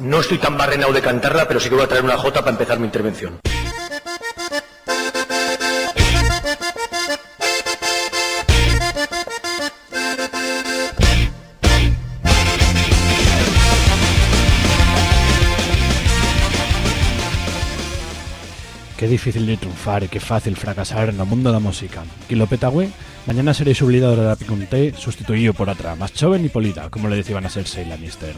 No estoy tan barrenado de cantarla, pero sí que voy a traer una jota para empezar mi intervención. Qué difícil de triunfar y qué fácil fracasar en el mundo de la música. Quien lo peta, güey, mañana seréis obligados de la Picunté sustituido por otra, más joven y polita, como le decían a ser Lannister.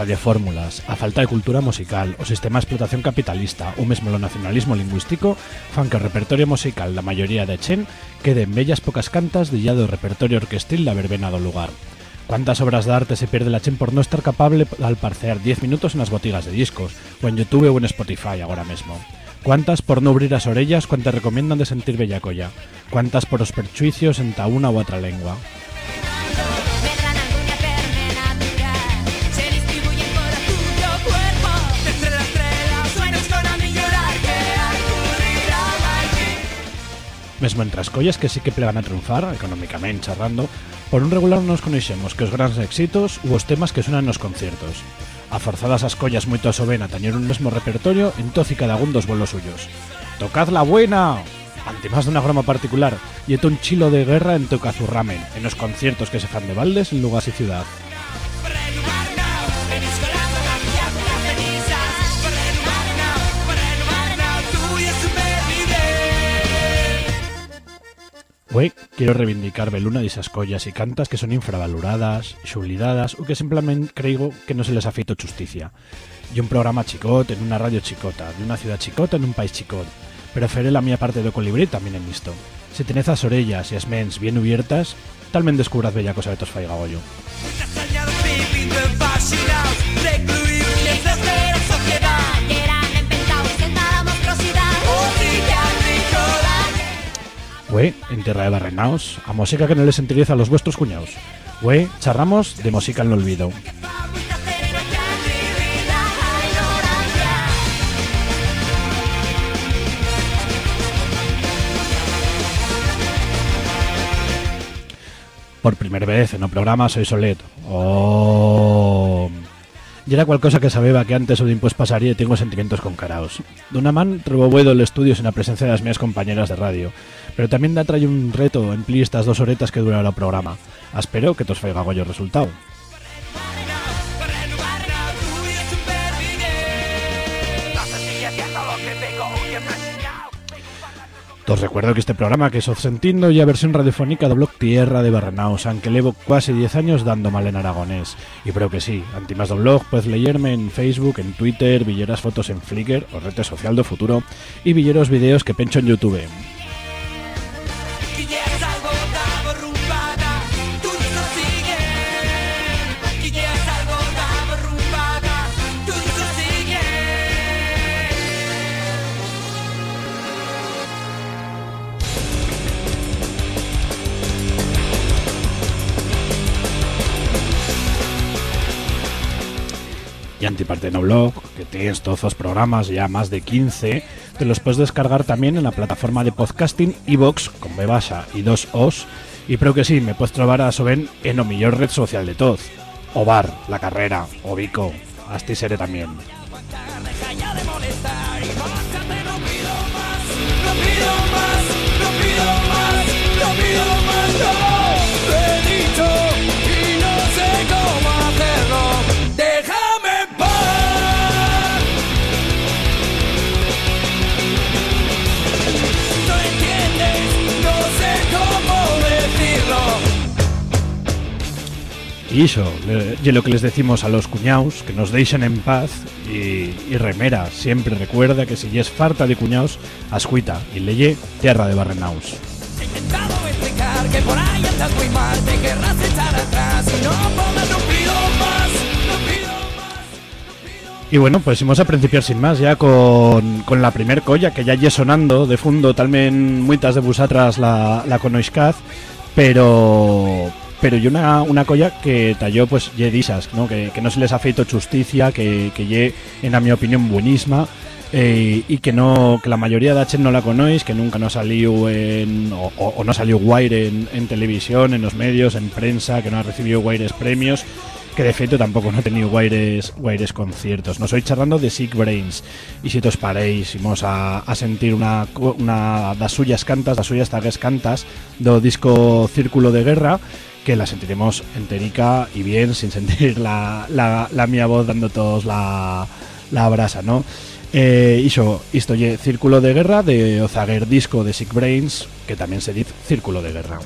Radiofórmulas, a falta de cultura musical, o sistema de explotación capitalista, o mesmo lo nacionalismo lingüístico, fan que o repertorio musical da maioría de Chen quede en bellas pocas cantas de ya repertorio orquestil da verbena do lugar. ¿Cuántas obras de arte se pierde la Chen por no estar capable al parcear 10 minutos en las botigas de discos, o en YouTube o en Spotify ahora mismo? ¿Cuántas por no abrir las orellas cuando te recomiendan de sentir bellacoya? ¿Cuántas por los perjuicios en ta una u otra lengua? Mesmo entre as collas que sí que plegan a triunfar, económicamente charrando, por un regular nos coneixemos que os grandes éxitos u os temas que suenan nos conciertos. A forzadas as collas moito a soben a tañer un mesmo repertorio, entonces cada un dos vuelos suyos. ¡Tocad la buena! Ante más de una broma particular, y un chilo de guerra en Tocazurramen, en los conciertos que se fan de baldes en lugar y ciudad. Güey, quiero reivindicar Beluna esas collas y cantas que son infravaloradas, xulidadas o que simplemente creo que no se les ha feito justicia. Y un programa chicot en una radio chicota, de una ciudad chicota en un país chicot. Pero feré la mía parte de colibrí también en visto. Si tenés las orellas y as mens bien abiertas, talmente descubras bella cosa de tos yo. Güey, en Tierra de Barrenaos, a música que no les interesa a los vuestros cuñados. Güey, charramos de música en el olvido. Por primera vez en un programa soy Solet. Oh. Y era cual cosa que sabía que antes o después pasaría y tengo sentimientos con caraos. Una man el estudio sin la presencia de las mías compañeras de radio, pero también da trae un reto en pli estas dos horetas que durará el programa. Espero que tos faiga goyo resultado. Os recuerdo que este programa que os sentindo ya versión radiofónica do blog Tierra de Barrenaos, aunque levo casi 10 años dando mal en aragonés. Y creo que sí, antimas do blog puedes leerme en Facebook, en Twitter, villeras fotos en Flickr, o rete social do futuro, y villeros videos que pencho en YouTube. Y Antiparte no blog, que tienes todos los programas, ya más de 15, te los puedes descargar también en la plataforma de podcasting iVox con B y dos Os, y creo que sí, me puedes trobar a Soben en o mejor red social de todos, o Bar, La Carrera, o Vico, hasta seré también. Y lo que les decimos a los cuñaos, que nos dejen en paz y, remera, siempre recuerda que si es farta de cuñaos, ascuita y leye tierra de Barrenaus. y bueno, pues vamos a principiar sin más ya con, la primer colla que ya lle sonando de fondo también muitas de vosotras la, la conoiscaz, pero pero y una, una colla que talló pues ye disas, ¿no? Que, que, no se les ha feito justicia, que, que ye, en mi opinión, buenísima eh, y que no que la mayoría de H no la conocéis, que nunca no salió en o, o no salió Wire en, en, televisión, en los medios, en prensa, que no ha recibido Wires premios, que de hecho tampoco no ha tenido Wires, Wires conciertos. Nos hoy charlando de Sick Brains y si os paréis, vamos a, a sentir una, una das suyas cantas, das suyas tagues cantas do disco Círculo de Guerra que la sentiremos enterica y bien, sin sentir la, la, la mía voz dando todos la, la brasa, ¿no? Eh, iso, isto Círculo de Guerra de Ozaguer Disco de Sick Brains, que tamén se dice Círculo de Guerra.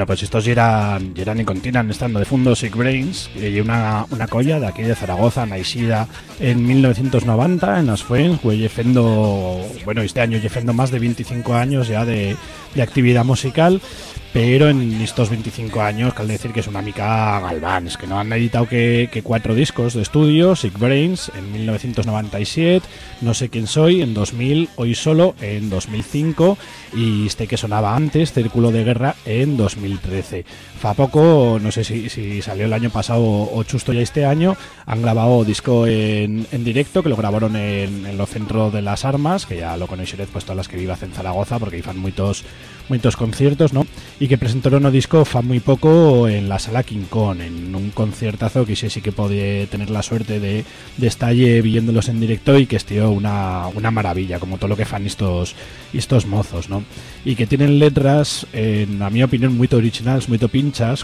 Bueno, pues estos eran, eran y continúan estando de fondo Sick Brains, y una, una colla de aquí de Zaragoza, naixida en 1990 en las Fuens, güey, bueno, este año llefendo más de 25 años ya de, de actividad musical, pero en estos 25 años, cal decir que es una mica galván, es que no han editado que, que cuatro discos de estudio, Sick Brains en 1997, No sé quién soy en 2000, Hoy solo en 2005 y este que sonaba antes, Círculo de Guerra en 2013. Fa poco, no sé si, si salió el año pasado o justo ya este año, han grabado disco en, en directo que lo grabaron en, en lo centro de las armas, que ya lo coneixeréis pues todas las que vivas en Zaragoza porque fan muchos moitos conciertos, ¿no? E que presentaron o disco fa moi pouco en la sala King Kong, en un conciertazo que sí, sí que puede tener la suerte de, de estalle viéndolos en directo y que es tío una, una maravilla, como todo lo que fan estos, estos mozos, ¿no? Y que tienen letras, en, a mi opinión, muy originales, muy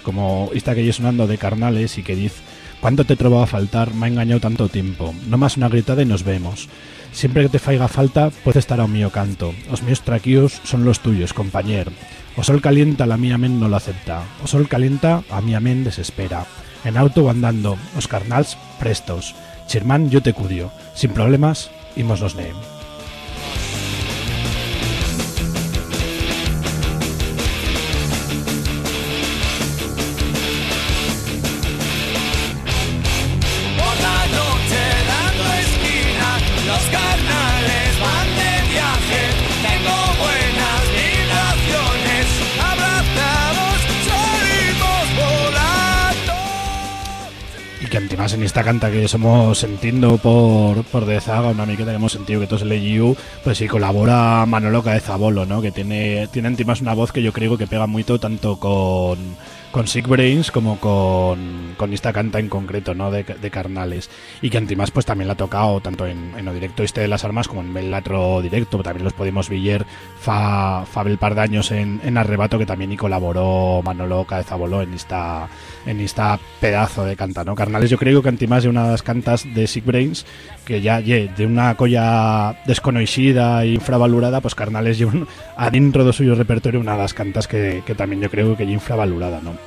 como esta que yo sonando de Carnales y que dice ¿Cuánto te trobaba a faltar? Me ha engañado tanto tiempo. No más una gritada y nos vemos. Siempre que te faiga falta, puede estar a mío canto. Os míos traquíos son los tuyos, compañero. O sol calienta, la mía men no lo acepta. O sol calienta, a mía men desespera. En auto o andando, os carnals prestos. Chirmán, yo te cudio. Sin problemas, imos nos neem. En esta canta que somos sentindo por, por de Zaga, una miqueta que hemos sentido que todos el LGU, pues sí colabora Manolo Cabezabolo, ¿no? Que tiene, tiene además una voz que yo creo que pega mucho tanto con, con Sick Brains como con, con esta canta en concreto, ¿no? De, de Carnales. Y que además pues también la ha tocado tanto en, en o directo este de las armas como en el otro directo, también los podemos ver fa, fa bel par de años en, en Arrebato que también y colaboró Manolo Cabezabolo en esta en esta pedazo de canta, ¿no? Carnales yo creo que antimás de una de las cantas de Sick Brains que ya ye, de una colla desconocida e infravalorada, pues Carnales lle un, adentro do suyo repertorio una de las cantas que, que también yo creo que lle infravalorada, ¿no?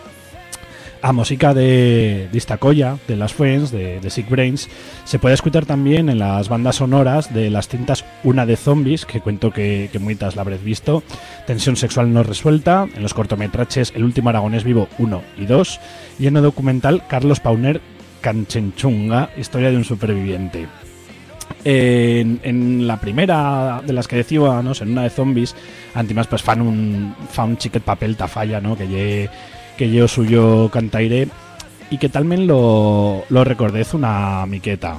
A música de, de esta colla, de las Friends, de, Sick Brains, se puede escuchar también en las bandas sonoras de las cintas Una de Zombies, que cuento que, que muitas la habréis visto, Tensión Sexual No Resuelta, en los cortometrajes El Último Aragonés Vivo 1 y 2, y en el documental Carlos Pauner Canchenchunga, Historia de un Superviviente. En, la primera de las que decíamos, en una de zombies, Antimás pues fan un, fan un chiquet papel tafalla, ¿no? Que que yo suyo cantaire y que talmen lo, lo recordez una miqueta.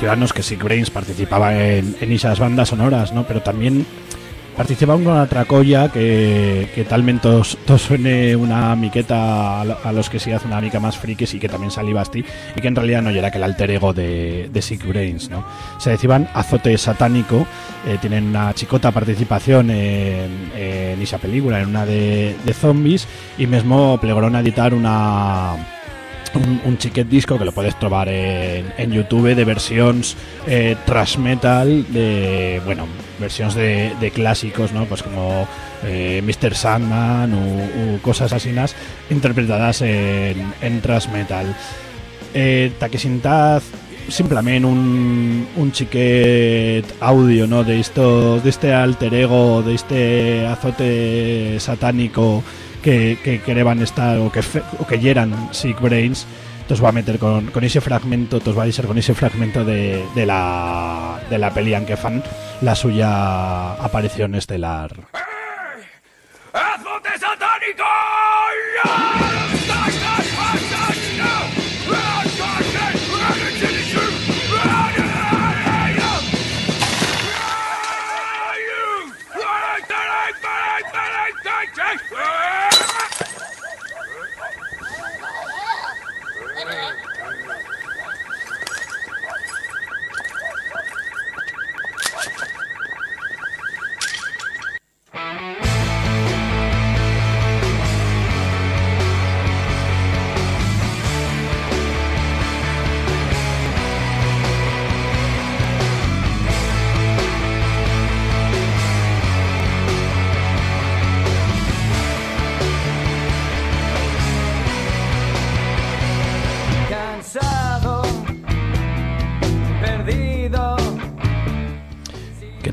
Decíbanos que Sick Brains participaba en, en esas bandas sonoras, ¿no? Pero también participaba en una otra colla que, que talmente tos, suene una miqueta a, lo- a los que sí hace una mica más frikis y que también salí basti y que en realidad no era que el alter ego de, de Sick Brains, ¿no? Se decían Azote Satánico, eh, tienen una chicota participación en, en esa película, en una de, de zombies y mismo plegaron a editar una un, un disco que lo puedes trobar en, en YouTube de versiones eh, trash metal de bueno versiones de, de clásicos no pues como eh, Mr. Sandman o, cosas así interpretadas en, en trash metal eh, Takesintaz simplemente un, un chiquet audio no de estos de este alter ego de este azote satánico que, que estar o que fe- o que yeran Sick Brains os va a meter con, con ese fragmento os va a ser con ese fragmento de, de la de la peli en que fan la suya aparición estelar ¡Azote satánico!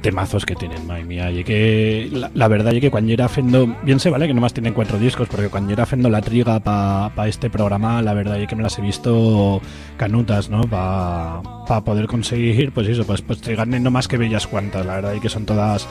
Temazos que tienen, madre mía. Y que la, verdad es que cuando era fendo, bien se vale que nomás tienen cuatro discos, porque cuando era fendo la triga para este programa, la verdad es que me las he visto canutas, ¿no? Para poder conseguir, pues eso, pues, pues trigarne no más que bellas cuantas, la verdad es que son todas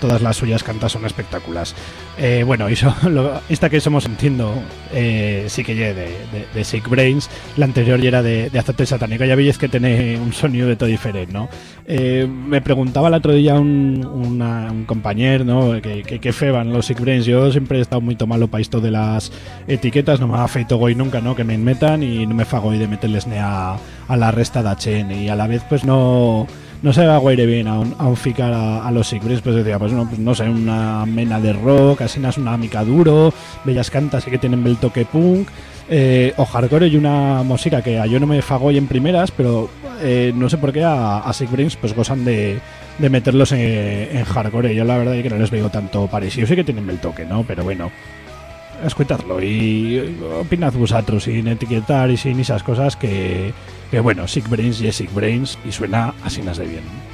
todas las suyas cantas son espectaculares. Eh, bueno, eso, lo, esta que somos entiendo eh, sí que ya de, de, Sick Brains, la anterior era de, de Azote Satánica, ya veis que tiene un sonido de todo diferente, ¿no? Eh, me preguntaba el otro día un, compañero, ¿no? Que, que, feban los Sick Brains, yo siempre he estado muy malo para esto de las etiquetas, no me ha feito goy nunca, ¿no? Que me metan y no me fago de meterles ni a, a la resta de HN y a la vez pues no no se va a guaire bien a un, a un ficar a, los Secrets, pues decía, pues no, pues no sé, una mena de rock, así es una mica duro, bellas cantas y que tienen el toque punk, eh, o hardcore y una música que a yo no me fago en primeras, pero eh, no sé por qué a, a pues gozan de, de meterlos en, en, hardcore. Yo la verdad es que no les veo tanto parecido, sí que tienen el toque, ¿no? Pero bueno, escuchadlo y opinad vosotros sin etiquetar y sin esas cosas que, que bueno, Sick Brains y Sick Brains y suena así nas de bien.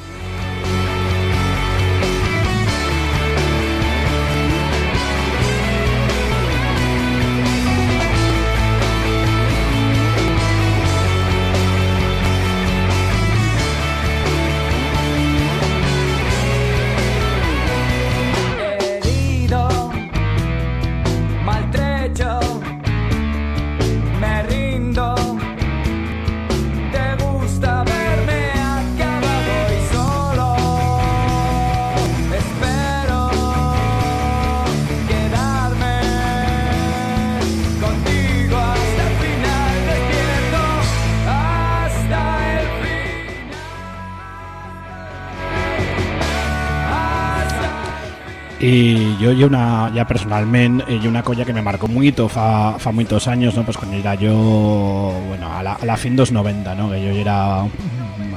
Y yo, yo una, ya personalmente, y una colla que me marcó mucho fa, fa muchos años, ¿no? Pues cuando era yo, bueno, a la, a la fin dos 90, ¿no? Que yo era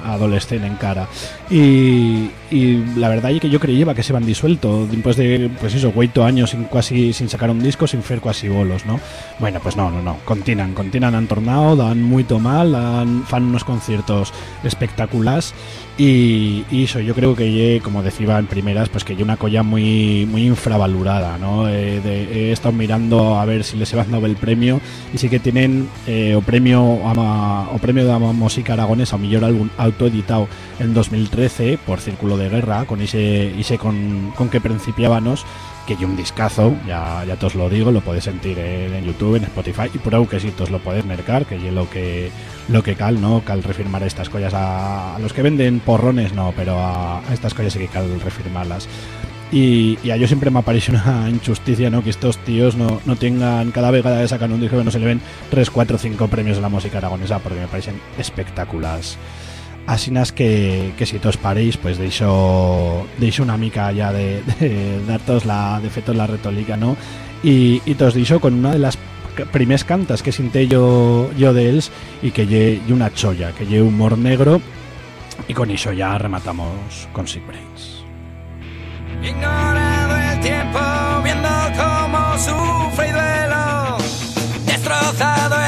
adolescente en cara. Y, y la verdad es que yo creía que se van disuelto, después de, pues eso, ocho años sin casi sin sacar un disco, sin fer casi bolos, ¿no? Bueno, pues no, no, no, continan, continan, han tornado, dan muy mal, dan, fan unos conciertos espectaculares y, y eso yo creo que como decía en primeras pues que hay una colla muy muy infravalorada no eh, de, he estado mirando a ver si les van dado el premio y sí que tienen eh, o premio a, o premio de la música aragonesa o mejor álbum autoeditado en 2013 por Círculo de Guerra con ese, ese con, con que principiábamos que yo un discazo, ya, ya os lo digo, lo podéis sentir en, en YouTube, en Spotify, y por que sí, os lo podéis mercar, que es lo que lo que cal, ¿no? Cal refirmar estas collas a, a los que venden porrones, no, pero a, a estas collas sí que cal refirmarlas. Y, y, a yo siempre me aparece una injusticia, ¿no? Que estos tíos no, no tengan cada vez que sacan un disco que no se le ven 3, 4, 5 premios de la música aragonesa, porque me parecen espectaculares. Así nas que, que si todos paréis, pues deixo, deixo una mica ya de, de dar todos la, de fetos la retolica, ¿no? Y, y tos deixo con una de las primeras cantas que sinté yo, yo de ells y que lle una cholla, que lle humor negro y con eso ya rematamos con Sick Brains. Ignorado el tiempo, viendo cómo sufre y duelo. Destrozado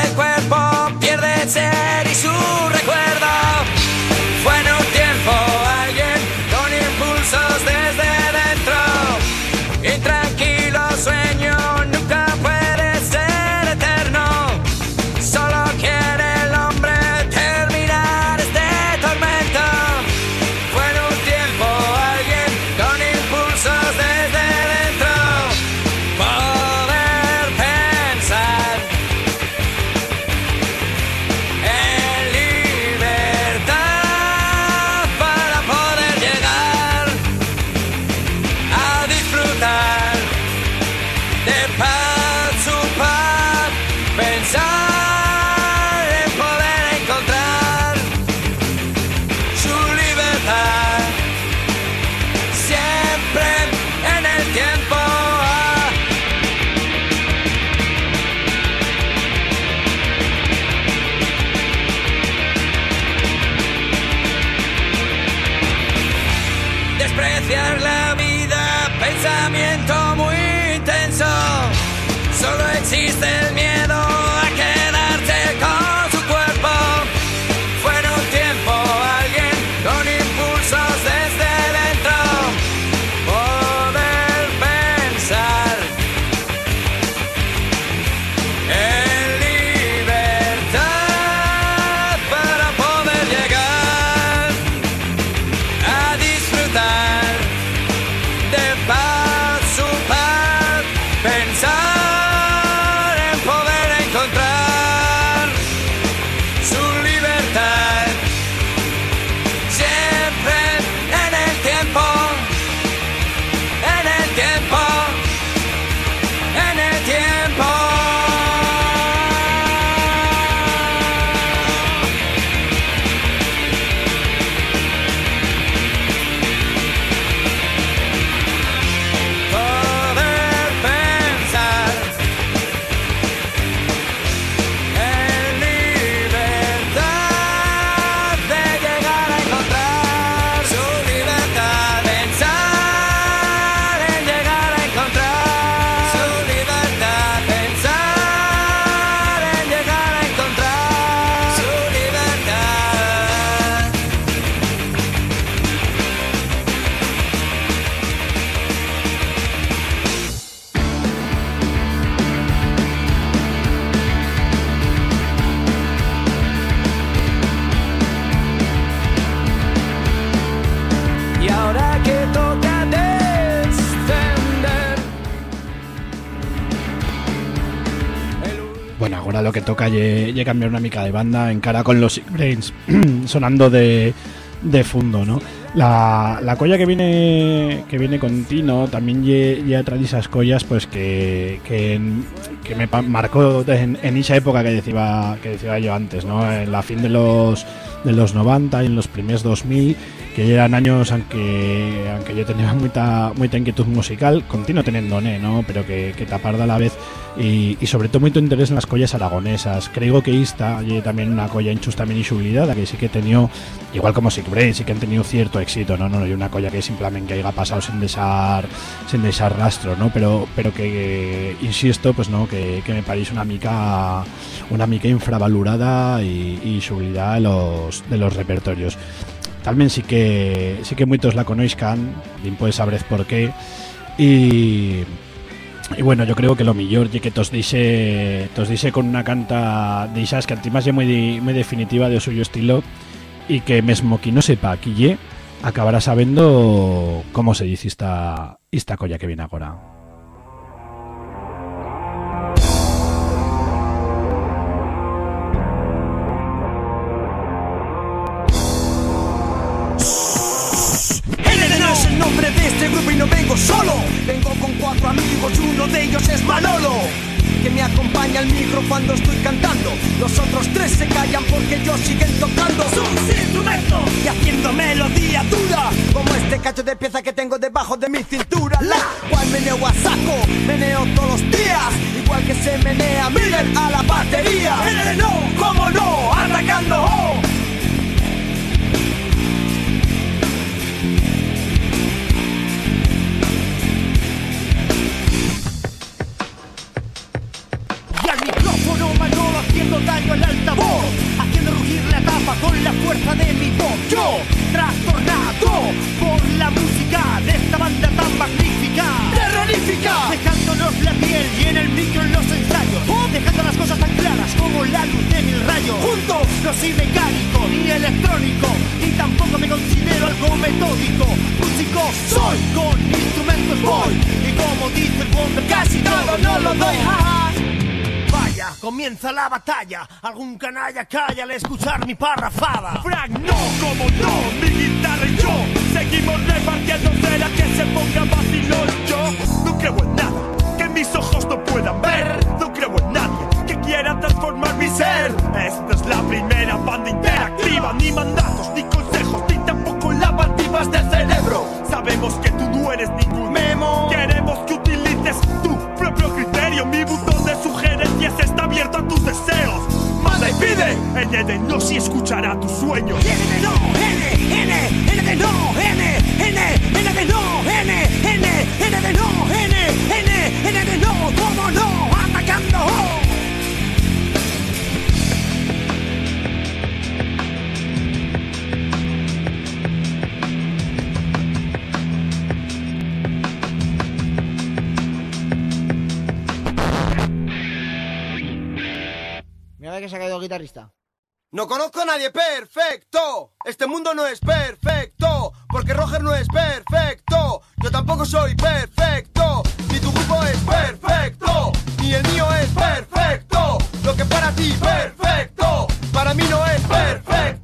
toca es cambiar una mica de banda en cara con los Brains sonando de, de fondo, ¿no? La, la colla que viene que viene con Tino también ya trae esas collas pues que, que, que me marcó en, en, esa época que decía que decía yo antes, ¿no? En la fin de los de los 90 y en los primeros 2000 que eran años aunque aunque yo tenía mucha mucha inquietud musical, continuo teniendo ¿no? Pero que, que taparda a la vez y, y, sobre todo mucho interés en las collas aragonesas. Creo que esta hay también una colla en y subida, que sí que tenido, igual como Sick Brain, sí que han tenido cierto éxito, ¿no? No, hay una colla que simplemente haya pasado sin desar, sin desar rastro, ¿no? Pero, pero que, insisto, pues no, que, que me parece una mica, una mica infravalorada y, y subida de los, de los repertorios. También sí que sí que muchos la conozcan, bien puedes saber por qué. Y, y bueno, yo creo que lo mejor y que tos dice, tos dice con una canta de esas que además es muy, muy definitiva de suyo estilo y que mesmo que no sepa aquí acabará sabiendo cómo se dice esta, esta colla que viene ahora. no vengo solo, cuatro amigos y uno de ellos es Manolo. Que me acompaña al micro cuando estoy cantando. Los otros tres se callan porque ellos siguen tocando sus instrumentos y haciendo melodía dura. Como este cacho de pieza que tengo debajo de mi cintura. La cual meneo a saco, meneo todos los días. Igual que se menea Miller a la batería. no, cómo no, atacando. Haciendo daño al altavoz, haciendo rugir la tapa con la fuerza de mi voz. Yo, trastornado por la música de esta banda tan magnífica, terrorífica, dejándonos la piel y en el micro en los ensayos, dejando las cosas tan claras como la luz de mil rayos. Juntos no soy mecánico ni electrónico, ni tampoco me considero algo metódico. Músico soy, con instrumentos voy, y como dice el casi todo no lo doy. Comienza la batalla. Algún canalla calla al escuchar mi parrafada. Frank, no, como no, mi guitarra y yo seguimos repartiendo la que se ponga vacilón. Yo no creo en nada que mis ojos no puedan ver. No creo en nadie que quiera transformar mi ser. Esta es la primera banda interactiva, ni mandatos, ni consejos, ni tampoco lavativas del cerebro. Sabemos que tú no eres ningún memo. Queremos que utilices tu propio criterio, mi botón sugerencias está abierto a tus deseos. Manda y pide, N de no si escuchará tus sueños. N de no, N, N, N de no, N, N, N de no, N, N, N de no, N, N, N de no, cómo no, atacando. Que se ha caído guitarrista. No conozco a nadie perfecto. Este mundo no es perfecto. Porque Roger no es perfecto. Yo tampoco soy perfecto. Ni tu grupo es perfecto. Ni el mío es perfecto. Lo que para ti perfecto. Para mí no es perfecto.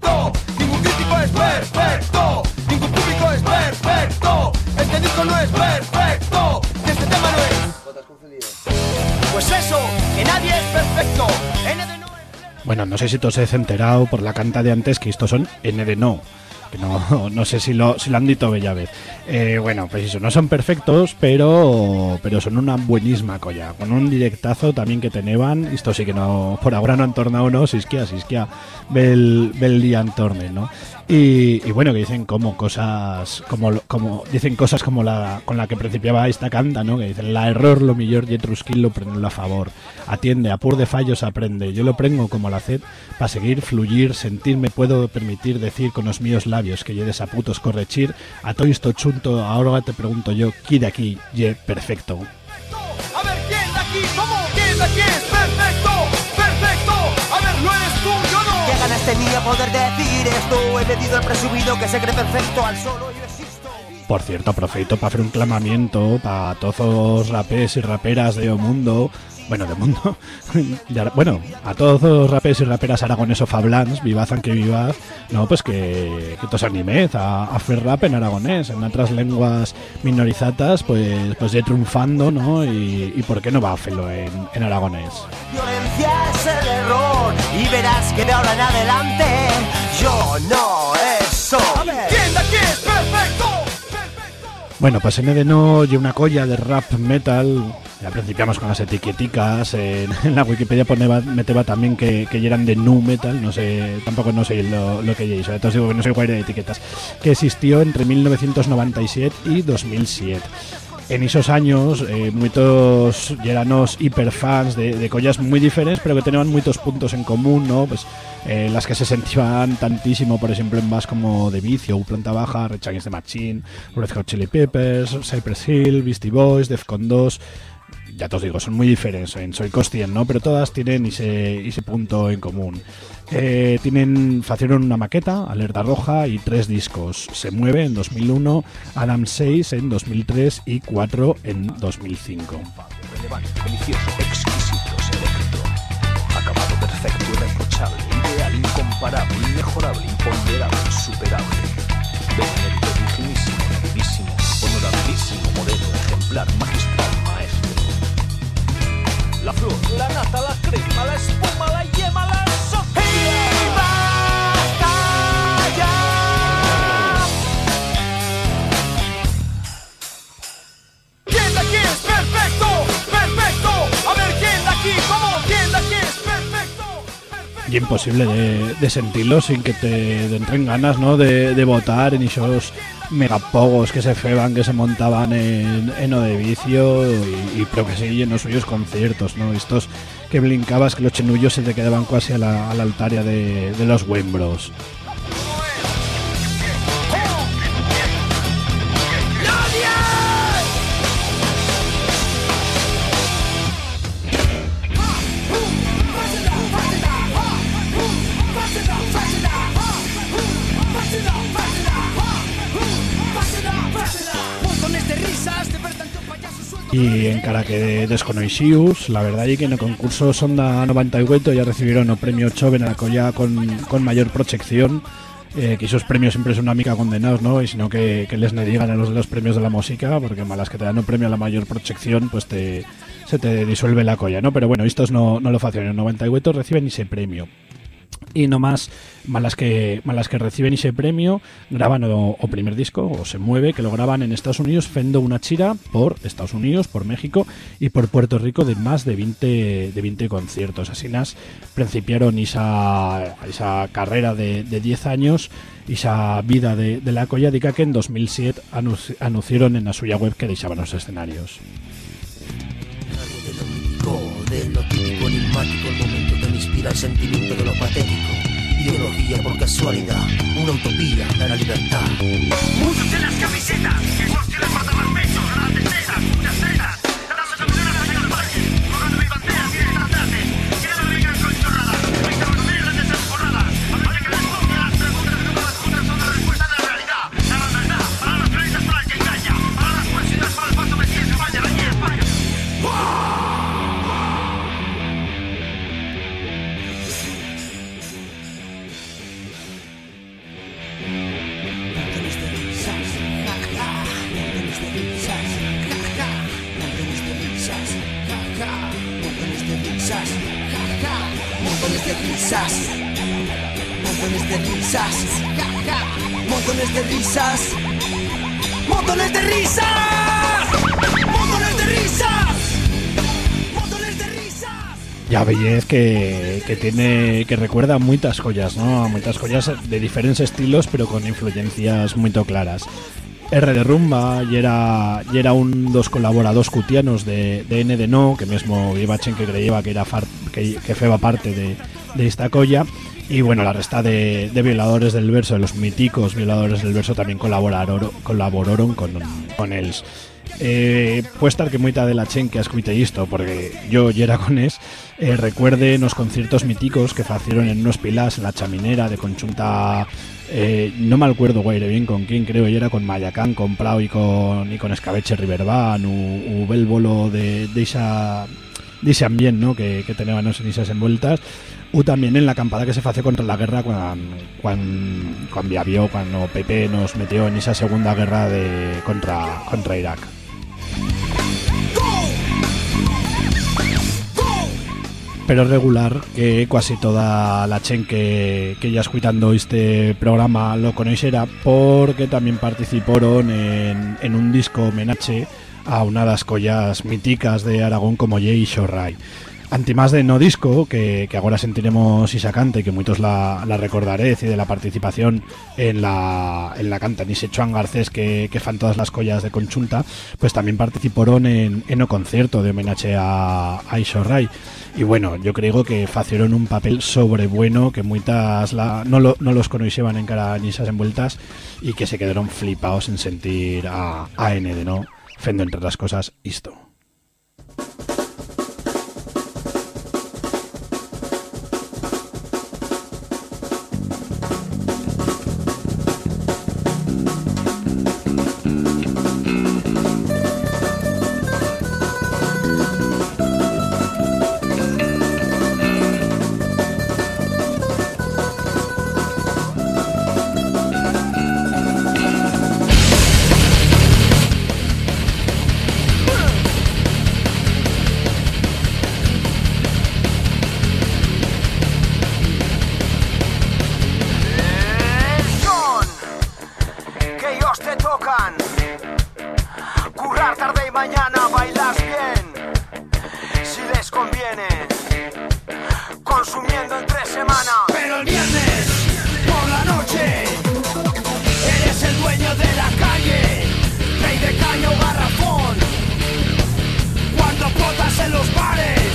Bueno, no sé si todos se he enterado por la canta de antes que estos son N de no. Que no, no sé si lo, si lo han dicho bella vez. Eh, bueno, pues eso, no son perfectos, pero pero son una buenísima colla. Con un directazo también que tenían. Esto sí que no, por ahora no han tornado no, si es que, si es que bel, bel día en torne, ¿no? Y, bueno, que dicen como cosas, como, como dicen cosas como la con la que principiaba esta canta, ¿no? Que dicen, la error lo mejor y lo prende a favor. Atiende, a pur de fallos aprende. Yo lo prendo como la sed, para seguir, fluir, sentirme, puedo permitir decir con los míos labios que lledes a putos corregir. A todo esto chunto, ahora te pregunto yo, ¿quién de aquí, ye perfecto? A ver, ¿quién de aquí? ¿Cómo? ¿Quién de aquí tenía poder decir esto? He pedido al presumido que se cree perfecto al solo yo existo. Por cierto, aproveito para hacer un clamamiento para todos los rapés y raperas de o mundo bueno, de mundo, de bueno, a todos los rapes y raperas aragonesos fablans, vivazan que vivaz, no, pues que, que tos animez a, a fer rap en aragonés, en otras lenguas minorizadas, pues, pues ya triunfando, ¿no? Y, y por qué no va a hacerlo en, en aragonés. Violencia es el error y verás que de ahora en adelante yo no eso. ¿Quién de aquí es perfecto? Bueno, pues no y una colla de rap metal. Ya principiamos con las etiqueticas. En, en la Wikipedia poneba, meteba también que, que eran de nu metal. No sé, tampoco no sé lo, lo que ya hizo. Entonces digo que no sé cuál era de etiquetas. Que existió entre 1997 y 2007. En esos años, eh, muchos yeranos hiperfans de, de collas muy diferentes, pero que tenían muchos puntos en común, ¿no? Pues eh, las que se sentían tantísimo, por ejemplo, en más como de Vicio, Planta Baja, Red Against the Machine, Red Hot Chili Peppers, Cypress Hill, Beastie Boys, Defcon 2 ya te os digo, son muy diferentes en Soy Conscient, ¿no? Pero todas tienen ese punto en común. Eh, tienen, hicieron una maqueta, Alerta Roja, y tres discos. Se mueve en 2001, Adam 6 en 2003 y 4 en 2005. relevante, delicioso, exquisito, selecto. Acabado perfecto, irreprochable, ideal, incomparable, inmejorable, imponderable, insuperable. Benemérito, dignísimo, divinísimo, honorabilísimo, modelo, ejemplar, magistral, maestro. La flor, la nata, la crema, la espuma, la Y imposible de, de sentirlo sin que te entren ganas, ¿no? De, votar en esos megapogos que se feban, que se montaban en, en O de Vicio y, y creo que sí, en los suyos conciertos, ¿no? Estos que blincabas que los chenullos se te quedaban casi a la, a altaria de, de los Wembros. Y en cara que desconoixius, la verdad y que en el concurso Sonda 98 ya recibieron el premio Choven a la colla con, con mayor proyección eh, que esos premios siempre son una mica condenados, ¿no? Y sino que, que les digan a los de los premios de la música, porque malas que te dan un premio a la mayor proyección, pues te, se te disuelve la colla, ¿no? Pero bueno, estos no, no lo hacen. En el 98 reciben ese premio. Y no más malas que malas que reciben ese premio graban o, primer disco o se mueve que lo graban en Estados Unidos fendo una chira por Estados Unidos por México y por Puerto Rico de más de 20 de 20 conciertos. Así nas principiaron esa, esa carrera de, de 10 años esa vida de, de la colla dica que en 2007 anunci- anunciaron en la suya web que dejaban los escenarios inspira el sentimiento de lo patético. Ideología por casualidad, una utopía, la libertad. Muchos en las camisetas, que les faltan los pechos, grandes tetas, muchas tetas. Ya veis que, que tiene que recuerda muchas joyas, ¿no? Muchas joyas de diferentes estilos, pero con influencias muy claras. R de Rumba y era, y era un dos colaboradores cutianos de, de N de No, que mismo Ibachen que creía que era que, que feba parte de, de esta colla. Y bueno, la resta de, de violadores del verso, de los míticos violadores del verso, también colaboraron, colaboraron con, con ellos. Eh, estar que moita de la chen que escuite isto porque yo ya era con es eh, recuerde los conciertos míticos que facieron en unos pilas en la chaminera de conchunta eh, no me acuerdo guaire bien con quién creo y era con Mayacán con Prau y con, y con Escabeche Riverbán u, u de, de esa d'ese ambient no? que, que en esas envueltas o también en la acampada que se hace contra la guerra cuando cuando cuando cuando Pepe nos metió en esa segunda guerra de contra contra Irak. Pero regular que casi toda la chen que, que ya escuchando este programa lo conociera porque también participaron en, en un disco homenaje a una de las collas míticas de Aragón como Jay Shorray. Antimás de no disco, que, que ahora sentiremos y sacante, que muchos la, la recordaréis y de la participación en la, en la canta Nise Chuan Garcés que, que fan todas las collas de Conchunta, pues también participaron en, en concierto de homenaje a, a Isho Ray. Y bueno, yo creo que hicieron un papel sobre bueno que muchas la, no, lo, no los conocían en cara ni esas envueltas y que se quedaron flipados en sentir a, a N de no, fendo entre otras cosas, esto. Mañana bailas bien. Si les conviene. Consumiendo entre semana. Pero el viernes por la noche eres el dueño de la calle, rey de caño garrafón. Cuando potas en los bares.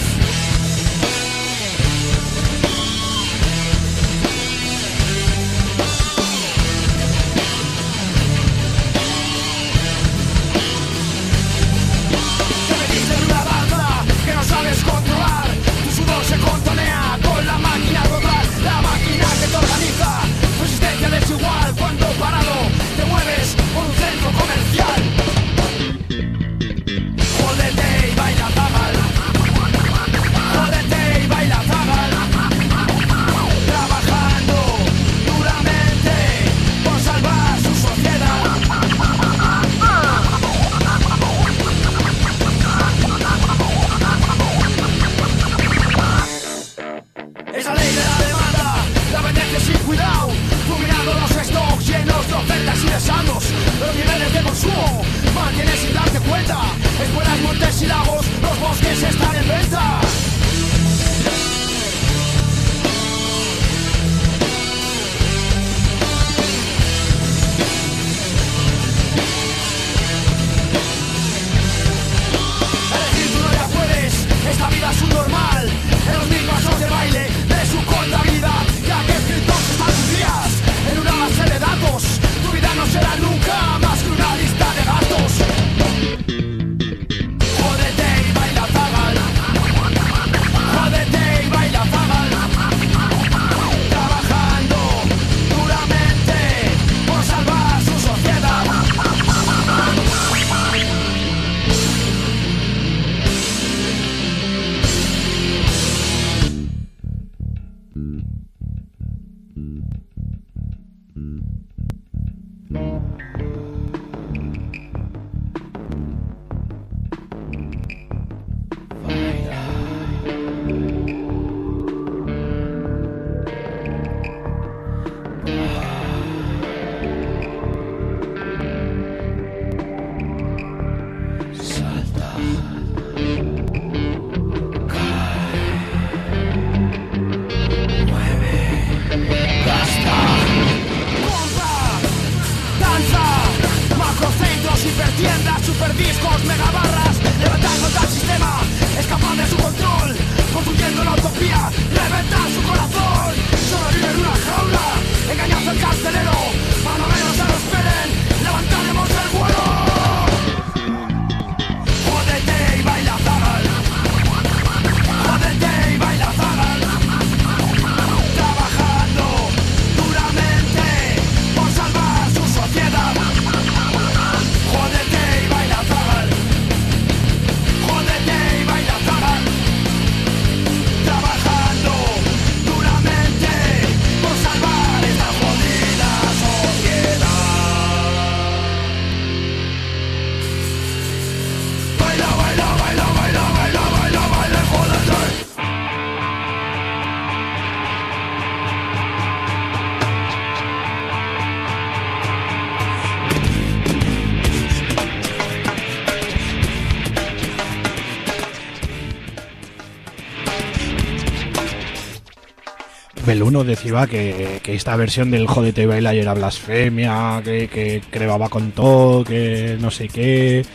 El 1 decía que, esta versión del Jodete y Baila era blasfemia, que, que crevaba con todo, que no sé qué.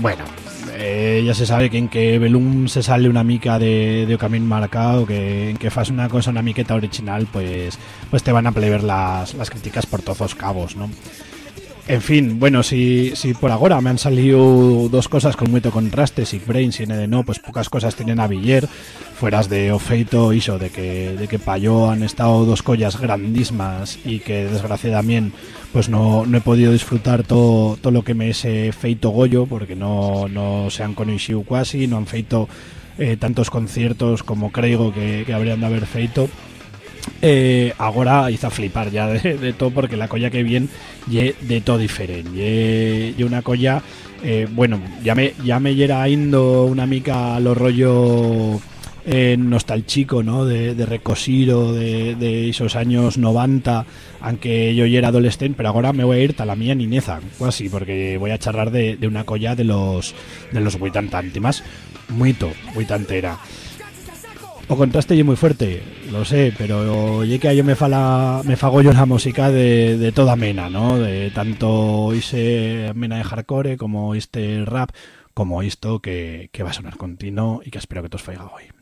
Bueno, eh, ja se sabe que en que Belum se sale una mica de, de camí marcat o que en que fas una cosa una miqueta original pues, pues te van a pleber las, las críticas por todos los cabos, ¿no? En fin, bueno, si, si por ahora me han salido dos cosas con mucho contraste, si Brain, si de no, pues pocas cosas tienen a Villar, fueras de Ofeito iso, de que, de que pa' yo han estado dos collas grandísimas y que desgraciadamente pues no, no he podido disfrutar todo, todo lo que me ese feito Goyo, porque no, no se han conocido casi, no han feito eh, tantos conciertos como creo que, que habrían de haber feito. Eh, ahora hizo flipar ya de, todo porque la colla que viene ye de todo diferente. Ye, una colla eh, bueno ya me ya me yera indo una mica a lo rollo eh, nostálgico no de, de recosiro de, esos años 90 aunque yo ya era adolescente pero ahora me voy a ir a la mía nineza casi porque voy a charlar de, de una colla de los de los 80 más muy to muy tantera o contraste y muy fuerte, lo sé, pero ye que yo me fala, me fago yo la música de, de toda mena, ¿no? De tanto ese mena de hardcore como este rap, como esto que, que va a sonar continuo y que espero que te os faiga hoy.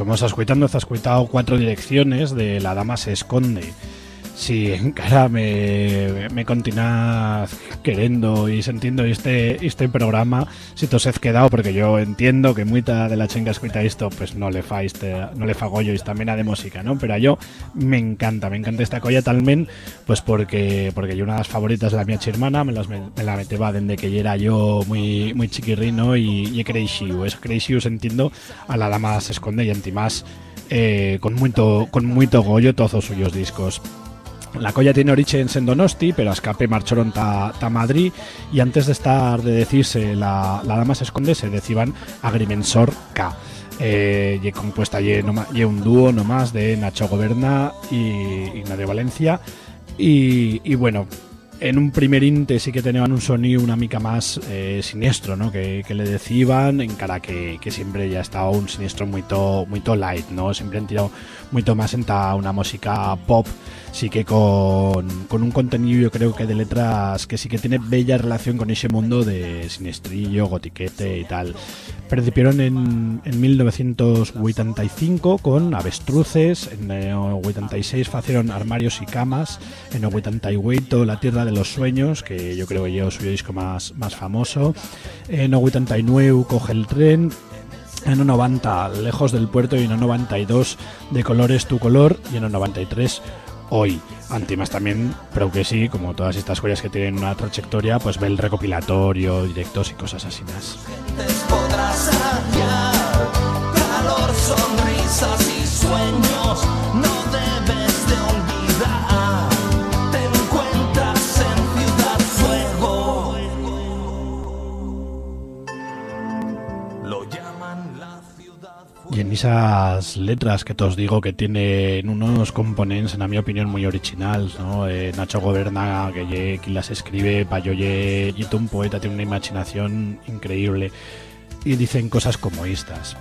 Somos, has escuitado cuatro direcciones de La Dama se esconde. Si encara me, me continúas queriendo y sintiendo este, este programa, si te os has quedado, porque yo entiendo que mucha de la chenga escuita esto, pues no le fa este, no le fago yo esta mena de música, ¿no? Pero a yo me encanta, me encanta esta colla talmen, pues porque porque yo una de las favoritas de la mía hermana, me, las, me, me la meteba desde que yo era yo muy, muy chiquirrino y, y creixiu, es creixiu entiendo a la dama se esconde y antimás eh, con mucho con mucho gollo todos los suyos discos. La colla tiene origen en Donosti, pero a escape marcharon ta Madrid y antes de estar de decirse la, la dama se esconde se decían Agrimensor K. Eh, y compuesta y, y un dúo nomás de Nacho Goberna y Ignacio Valencia y, bueno en un primer inte sí que tenían un sonido una mica más eh, siniestro, ¿no? Que, que le decían en cara que, que siempre ya estaba un siniestro muy to, muy to light, ¿no? Siempre han tirado mucho más en una música pop, sí que con, con un contenido yo creo que de letras que sí que tiene bella relación con ese mundo de sinestrillo, gotiquete y tal. Principiaron en, en 1985 con Avestruces, en el 86 hicieron Armarios y Camas, en el 88 La Tierra de los Sueños, que yo creo que es su disco más, más famoso, en el 89 Coge el Tren, en el 90 Lejos del Puerto y en el 92 De Colores Tu Color y en el 93 Hoy. Antimas también, pero que sí, como todas estas joyas que tienen una trayectoria, pues ve el recopilatorio, directos y cosas así más. Y en esas letras que te os digo que tienen unos componentes, en mi opinión, muy originales, ¿no? Eh, Nacho Goberna, que ye, quien las escribe, Payoye, y un poeta, tiene una imaginación increíble. Y dicen cosas como estas.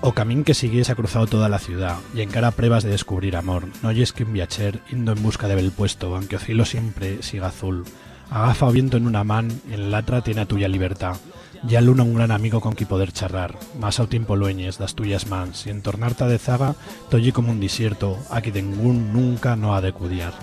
O camín que sigues ha cruzado toda la ciudad y encara pruebas de descubrir amor. No oyes que un viacher indo en busca de bel puesto, aunque o cielo siempre siga azul. Agafa o viento en una man en la otra tiene a tuya libertad. Ya luna un gran amigo con qui poder charrar, más ao tiempo lueñes das tuyas mans, y en tornarte de zaga, toyi como un desierto, aquí ningún nunca no ha de cudiar.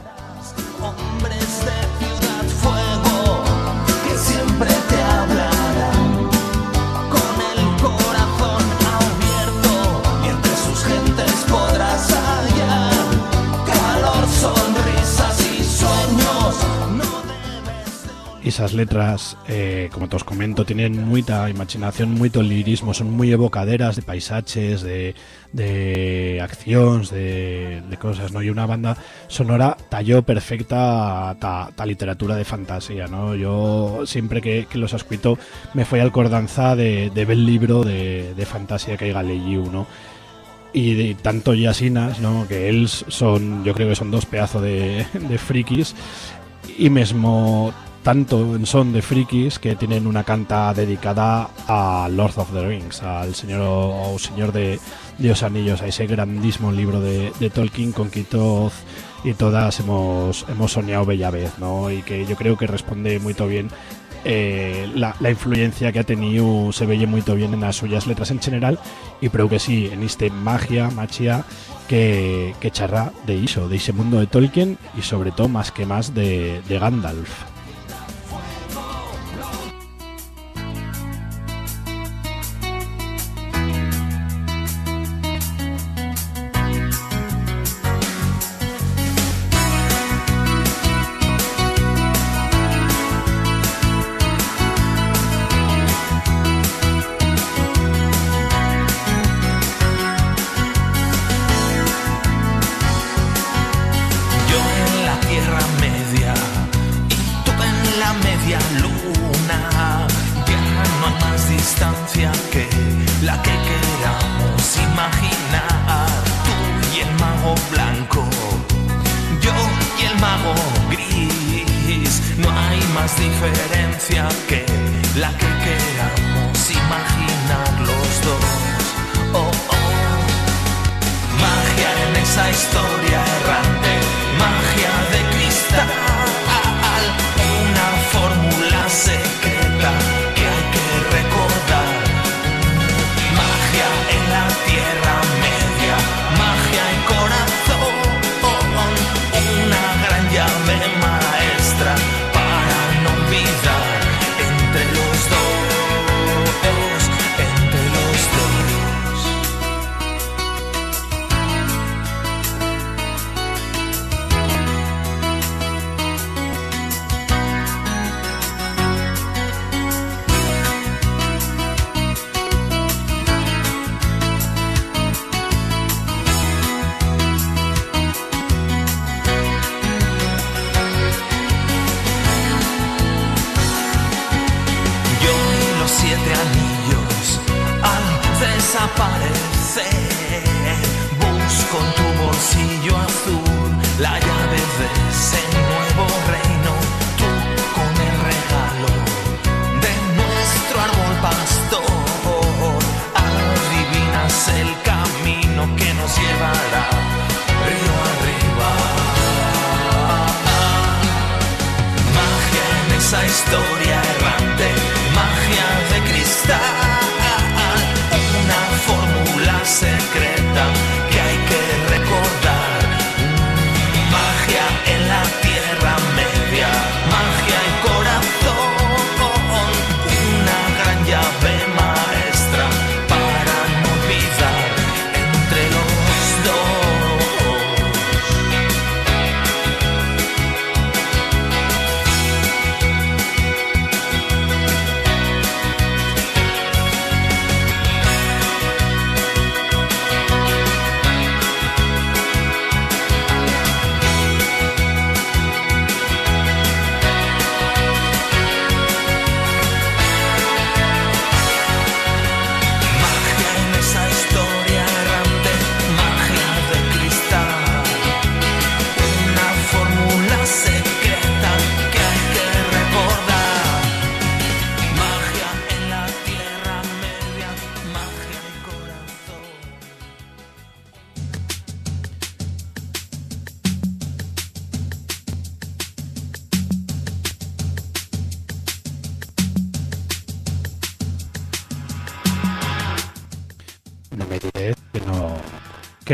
Esas letras, eh, como te os comento, tienen mucha imaginación, mucho lirismo, son muy evocaderas de paisajes, de, de acciones, de, de cosas, ¿no? Y una banda sonora talló perfecta ta, ta literatura de fantasía, ¿no? Yo siempre que, que los escuito me fui al cordanza de, de ver el libro de, de fantasía que haya leído, ¿no? y de tanto Yasinas, ¿no? que ellos son, yo creo que son dos pedazos de, de frikis y mesmo tanto son de frikis que tienen una canta dedicada a Lord of the Rings, al señor o señor de, de los anillos, a ese grandísimo libro de, Tolkien con que todos y todas hemos, hemos soñado bella vez, ¿no? Y que yo creo que responde muy bien eh, la, la influencia que ha tenido se veía muy bien en las suyas letras en general y creo que sí, en este magia, machia que, que charra de iso, de ese mundo de Tolkien y sobre todo más que más de, de Gandalf.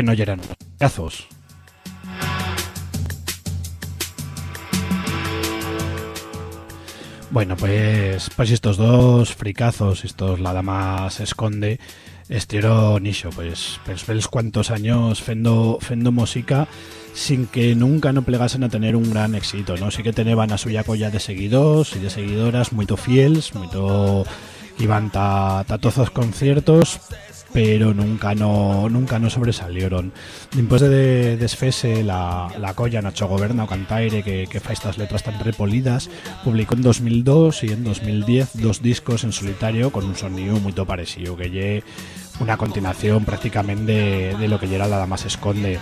No eran cazos. Bueno, pues, pues estos dos fricazos, estos la dama se esconde, estiro nicho, pues, pues ves cuántos años fendo, fendo música sin que nunca no plegasen a tener un gran éxito, ¿no? Sí que tenían a suya colla de seguidores y de seguidoras muy fieles, muy que iban ta, ta todos los conciertos, pero nunca no nunca no sobresalieron. Después de desfese la, la colla Nacho Goberna o Cantaire que, que fa estas letras tan repolidas, publicó en 2002 y en 2010 dos discos en solitario con un sonido muy parecido, que lle una continuación prácticamente de, de lo que era la Dama se esconde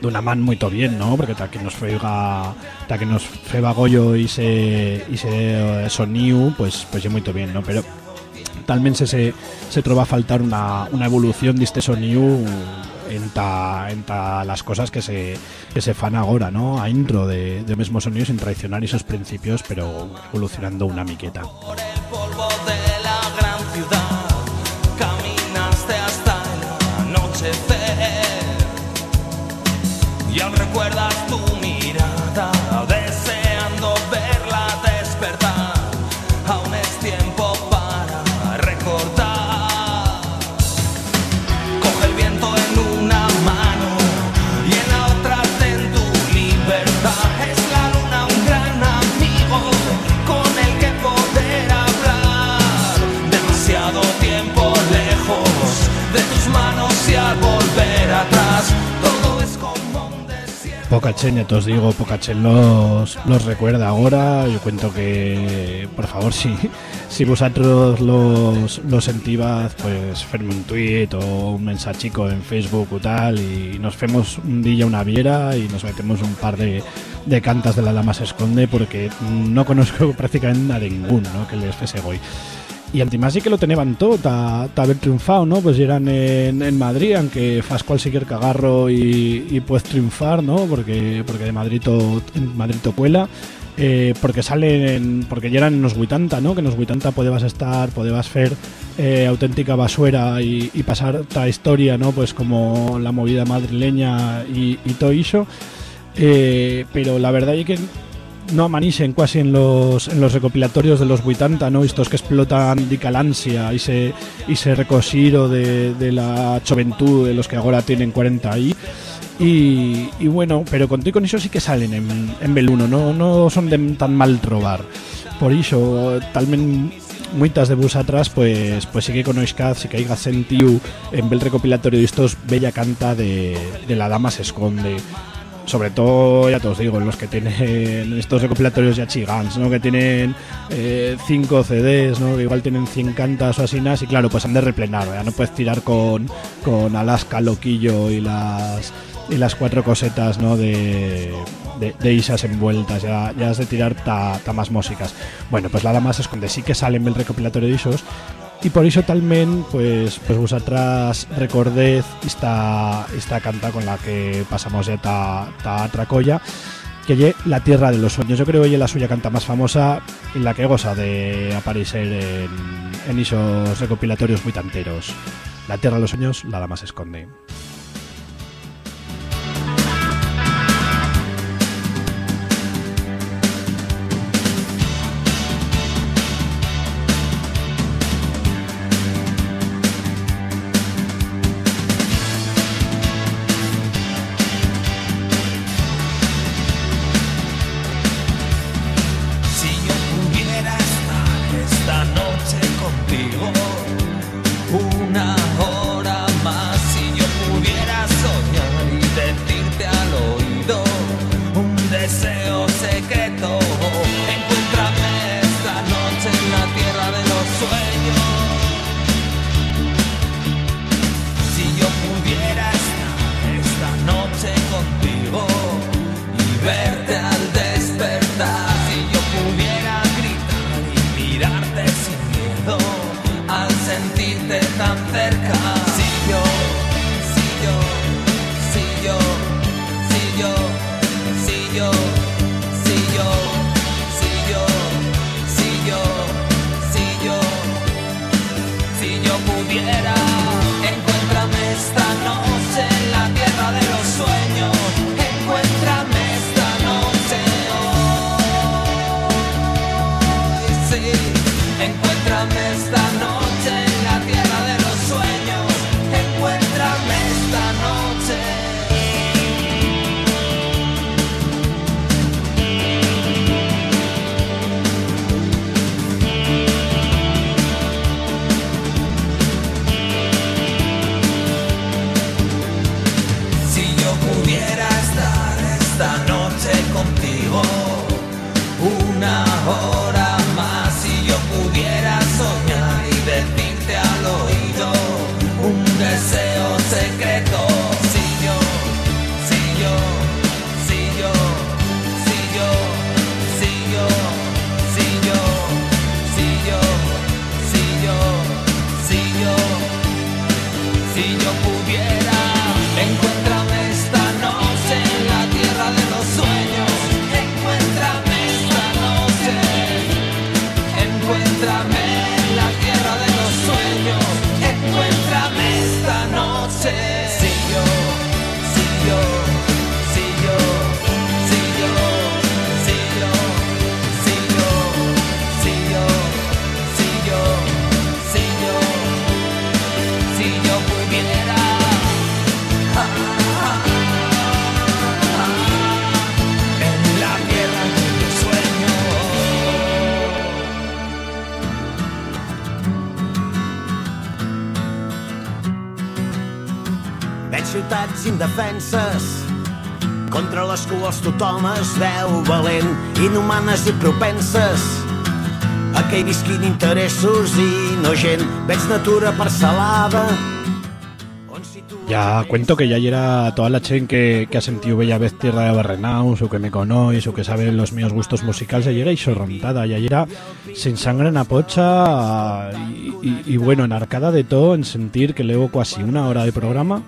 de una man muy bien, ¿no? Porque tal que nos fega tal que nos feba Goyo y se y se eh, soniu, pues pues ya muy bien, ¿no? Pero talmente se, se trova a faltar una, una evolución de este sonido en ta, en ta las cosas que se, que se fan ahora, ¿no? A intro de, de mismo sonido sin traicionar esos principios, pero evolucionando una miqueta. Al volver atrás todo es como un ya te os digo, Pocachen los, los recuerda ahora. Yo cuento que, por favor, si, si vosotros los, los sentibas, pues ferme un tweet o un mensachico en Facebook o tal, y nos vemos un día una viera y nos metemos un par de, de cantas de la Dama se esconde, porque no conozco prácticamente a ninguno ¿no? que les fese hoy. Y antimás sí que lo tenían todo, ta, ta haber triunfado, ¿no? Pues eran en, en Madrid, aunque fas cualquier cagarro y, y puedes triunfar, ¿no? Porque, porque de Madrid to, en Madrid to cuela. Eh, porque salen, porque ya eran en los 80, ¿no? Que en los 80 podías estar, podías hacer eh, auténtica basuera y, y pasar esta historia, ¿no? Pues como la movida madrileña y, y todo eso. Eh, pero la verdad es que no amanixen casi en los, en los recopilatorios de los 80, ¿no? Estos que explotan de calansia y se, y se recosiro de, de la juventud de los que ahora tienen 40 ahí. Y, y bueno, pero contigo con eso sí que salen en, en Beluno, no, no son tan mal trobar. Por eso, talmen muitas de bus atrás, pues pues sí que conozcaz, sí que haya sentido en el recopilatorio de estos Bella Canta de, de La Dama se esconde sobre todo, ya te os digo, los que tienen estos recopilatorios ya chigans, ¿no? Que tienen 5 CDs, ¿no? Que igual tienen 100 cantas o así, y claro, pues han de replenar, ya no puedes tirar con, con Alaska, Loquillo y las y las cuatro cosetas ¿no? de, de, isas envueltas, ya, ya has de tirar ta, ta más músicas. Bueno, pues nada más esconde, sí que salen el recopilatorio de isos, y por eso talmente pues pues vosotras recordez esta esta canta con la que pasamos ya ta, ta tracolla que lle La Tierra de los Sueños. Yo creo que ella la suya canta más famosa y la que goza de aparecer en, en esos recopilatorios muy tanteros. La Tierra de los Sueños, nada más esconde. A interessos no gent. Veig natura Ya cuento que ya era toda la chen que, que ha sentido bella vez tierra de Barrenaus, o que me conois, o que sabe los míos gustos musicales, ya era isorrontada, ya era sin sangre en apocha y, y, y bueno, en arcada de todo, en sentir que leo casi una hora de programa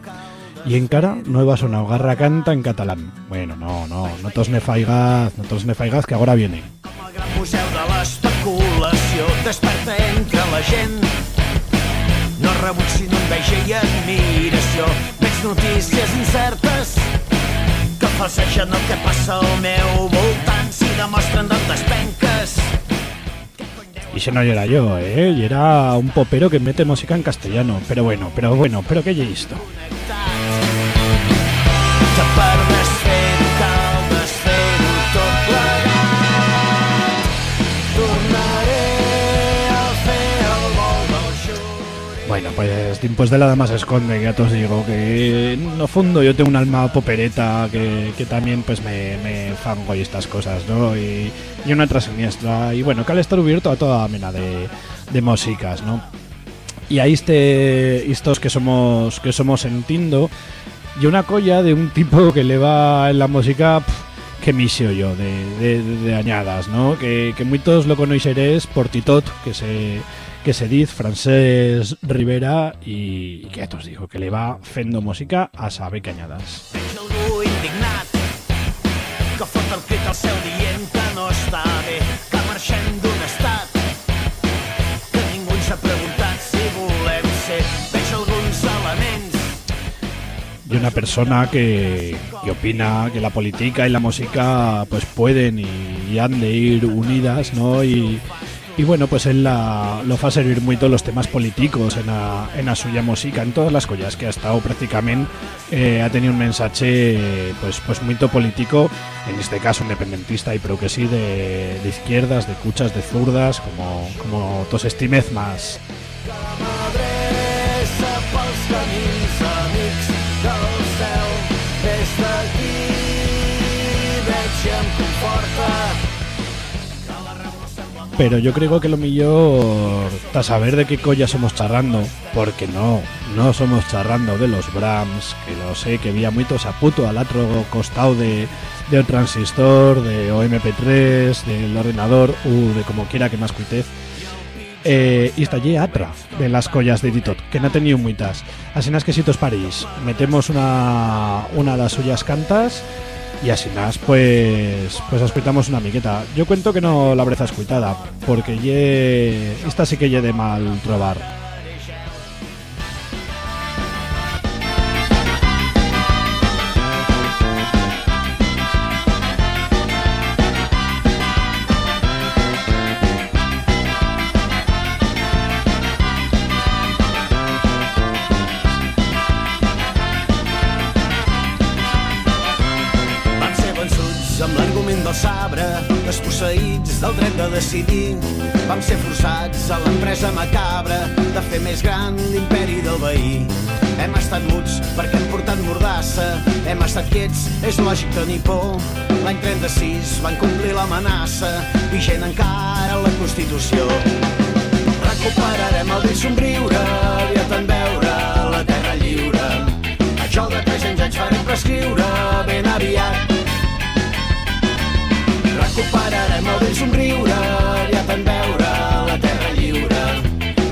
y en cara no iba a sonar garra canta en catalán. Bueno, no, no, no tos ne faigaz, no tos ne faigaz, que ahora viene. La gent no rebuig sinó enveja i admiració veig notícies incertes que falsegen el que passa al meu voltant si demostren tantes penques Y se no era yo, ¿eh? Y era un popero que mete música en castellano. Pero bueno, pero bueno, pero ¿qué he visto? Bueno, pues de la dama se esconde, que ya te os digo que no fondo yo tengo un alma popereta que, que también pues me, me fango y estas cosas, ¿no? Y, una tras siniestra. Y bueno, cal estar abierto a toda mena de, de músicas, ¿no? Y ahí este estos que somos que somos entiendo y una colla de un tipo que le va en la música pf, que misio yo de, de, de añadas, ¿no? Que, que muchos lo conoceréis por Titot, que se que se dice Francés Rivera y, y que te os digo que le va fendo música a saber que añadas. Veig algú indignat que fot el crit al cel dient que no està bé, que marxem d'un estat que ningú ens ha preguntat si volem ser. Veig alguns elements y una persona que, que opina que la política y la música pues pueden y, y han de ir unidas, ¿no? Y, y bueno, pues él la, lo fa servir mucho los temas políticos en la, en la suya música, en todas las collas que ha estado prácticamente, eh, ha tenido un mensaje pues, pues muy político, en este caso independentista y pero que sí, de, de izquierdas, de cuchas, de zurdas, como, como tos estimez más. Pero yo creo que lo mejor está saber de qué colla somos charrando, porque no, no somos charrando de los Brahms, que lo sé, que había muchos a puto al otro costado de, de transistor, de OMP3, del ordenador, u de como quiera que más cuitez. Eh, y está allí atra de las collas de Titot, que no ha tenido muchas. Así es que si tos París, metemos una, una de las suyas cantas y así más, pues pues escuitamos una miqueta. Yo cuento que no la breza escuitada, porque ye esta sí que ye de mal trobar. Del dret de decidir. Vam ser forçats a l'empresa macabra de fer més gran l'imperi del veí. Hem estat muts perquè hem portat mordassa, hem estat quiets, és lògic tenir por. L'any 36 van complir l'amenaça, vigent encara la Constitució. Recuperarem el vell somriure, aviat en veure la terra lliure. A jo de 300 anys farem prescriure ben aviat. Recuperarem el vell somriure, aviat en veure la terra lliure.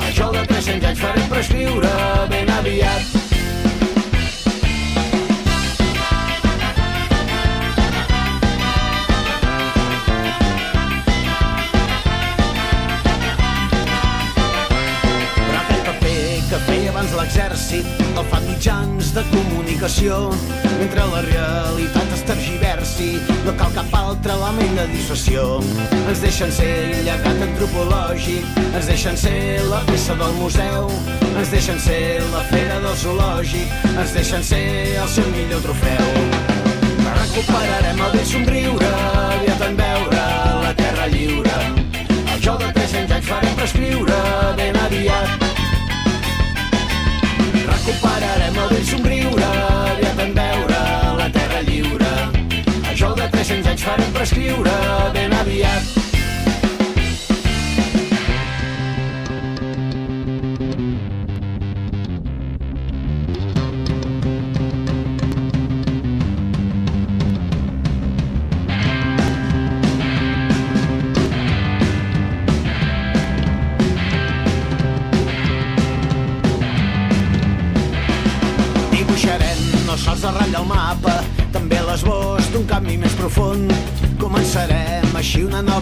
A jo de 300 anys farem prescriure ben aviat. L'exèrcit fan mitjans de comunicació. Mentre la realitat es tergiversi, no cal cap altre element de dissuasió. Ens deixen ser llegat antropològic, ens deixen ser la peça del museu, ens deixen ser la fera del zoològic, ens deixen ser el seu millor trofeu. Recuperarem el vell somriure, aviat en veure la terra lliure. El jo de 300 anys farem prescriure ben aviat. Recuperarem el vell somriure, aviat en veure la terra lliure. Jo de 300 anys farem prescriure ben aviat.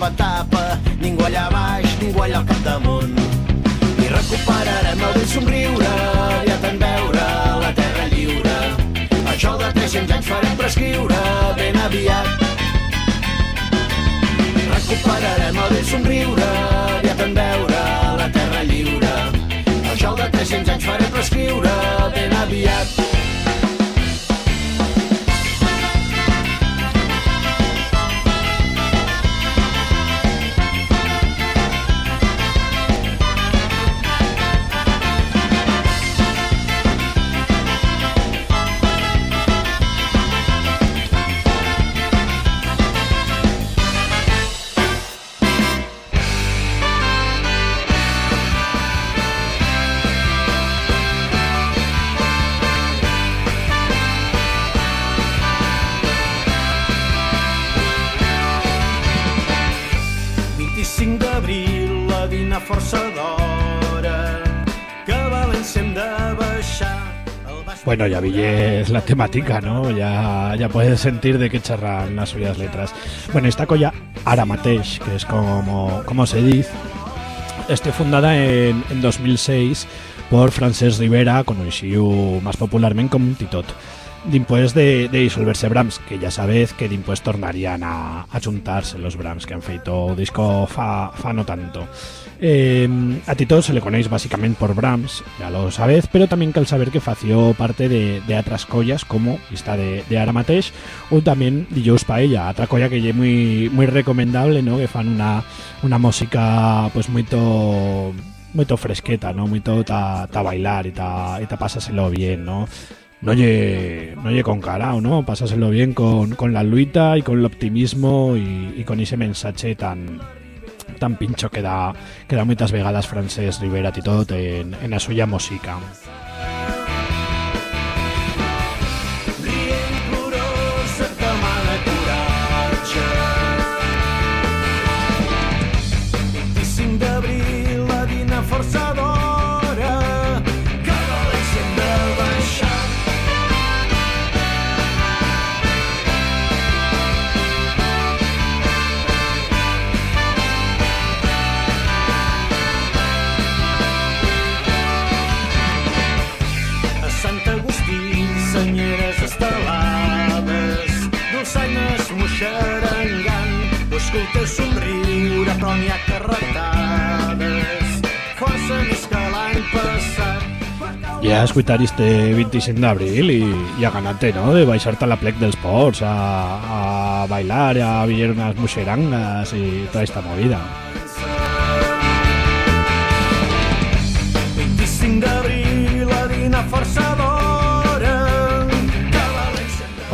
Nova etapa, ningú allà baix, ningú allà al capdamunt. I recuperarem el vell somriure, aviat en veure la terra lliure. A jo de 300 anys farem prescriure ben aviat. Recuperarem el vell somriure, aviat en veure la terra lliure. A jo de 300 anys farem prescriure ben aviat. Bueno, ya Villez la temática, ¿no? Ya, ya puedes sentir de qué charran las suyas letras. Bueno, esta colla Aramateix, que es como, como se dice, esté fundada en, en 2006 por Francesc Rivera, conocido más popularmente como Titot. Dimpués de, de disolverse Brahms, que ya sabéis que dimpués tornarían a, a juntarse los Brahms que han feito disco fa, fa no tanto. Eh, a Titot se le conéis básicamente por Brahms, ya lo sabéis, pero también cal saber que fació parte de, de otras collas como esta de, de Aramateix o también Dijous Paella, otra colla que es muy, muy recomendable, ¿no? que fan una, una música pues muy to, muy to fresqueta, ¿no? muy to ta, ta bailar y ta, y ta pásaselo bien, ¿no? No oye, no oye con carao, ¿no? Pásaselo bien con, con la luita y con el optimismo y, con ese mensaje tan tan pincho que da, que da muchas vegadas Francesc Rivera Titot en, en la suya música. Somriure, però n'hi ha carretades, força més que l'any este 25 de abril y, y a ganarte, ¿no? De baixarte a la plec dels ports, a, bailar, a ver unas muxerangas y toda esta movida.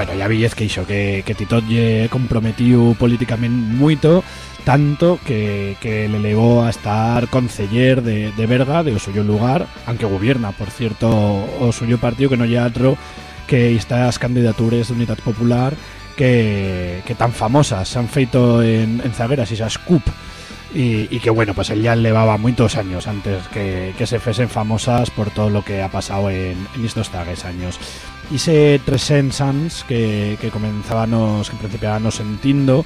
Bueno, ya vi que hizo que, que Titot lle comprometió políticamente mucho, tanto que, que le elevó a estar conceller de, de Berga, de o suyo lugar, aunque gobierna, por cierto, o suyo partido, que no ya otro que estas candidaturas de Unidad Popular que, que tan famosas se han feito en, en zagueras y esas CUP y, y que bueno, pues él ya llevaba muchos años antes que, que se fuesen famosas por todo lo que ha pasado en, en estos tagues años. Y ese 300 ans que, que comenzábamos, que principiábamos sentindo,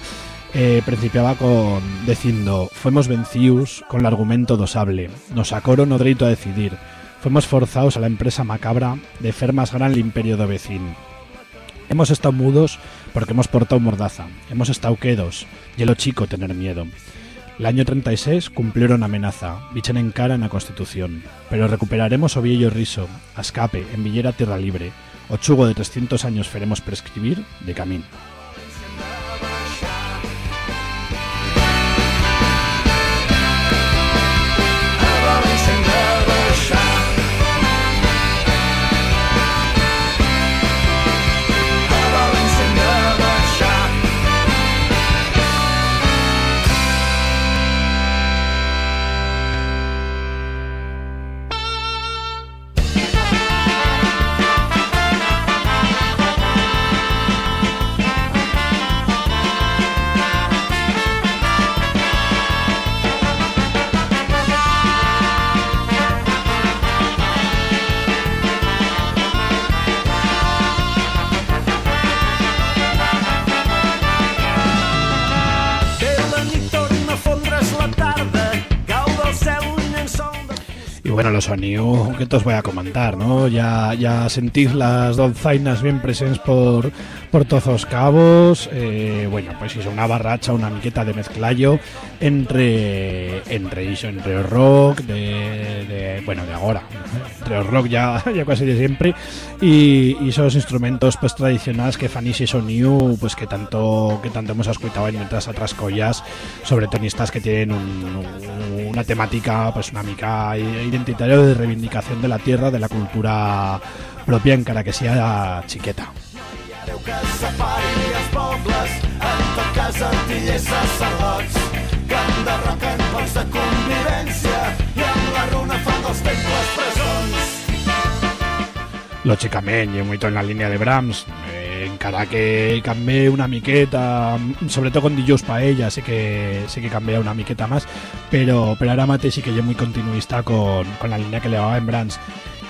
eh, principiaba con diciendo fuimos vencidos con el argumento do sable, nos acoro no dereito a decidir, fuimos forzados a la empresa macabra de fer más gran el imperio do vecín. Hemos estado mudos porque hemos portado mordaza, hemos estado quedos, y lo chico tener miedo. El año 36 cumplieron amenaza, bichen en cara en la Constitución, pero recuperaremos o viejo riso, a escape, en Villera Tierra Libre, o chugo de 300 años feremos prescribir de camino. Bueno, los sonidos que os voy a comentar, ¿no? Ya, ya sentís las dolzainas bien presentes por, por todos los cabos. eh, bueno, pues hizo una barracha, una miqueta de mezclayo entre entre iso, entre el rock, de, bueno, de ahora, entre el rock ya, ya casi de siempre, y, y esos instrumentos pues tradicionales que fan ese sonido, pues que tanto que tanto hemos escuchado en otras otras collas, sobre tenistas que tienen un- una temática, pues una mica identitaria de reivindicación de la tierra, de la cultura propia, encara que sea chiqueta. Que separi els pobles, en tot cas artillers sacerdots, que enderroquen ponts de convivència i amb la runa fan dels temples presons. Lógicamente, y muy en la línea de Brahms, eh, en encara que canvié una miqueta, sobretot con dijous paella sí que, sí que canvia una miqueta más, pero, pero ara mateix sí que yo muy continuista con, con la línea que le va en Brands.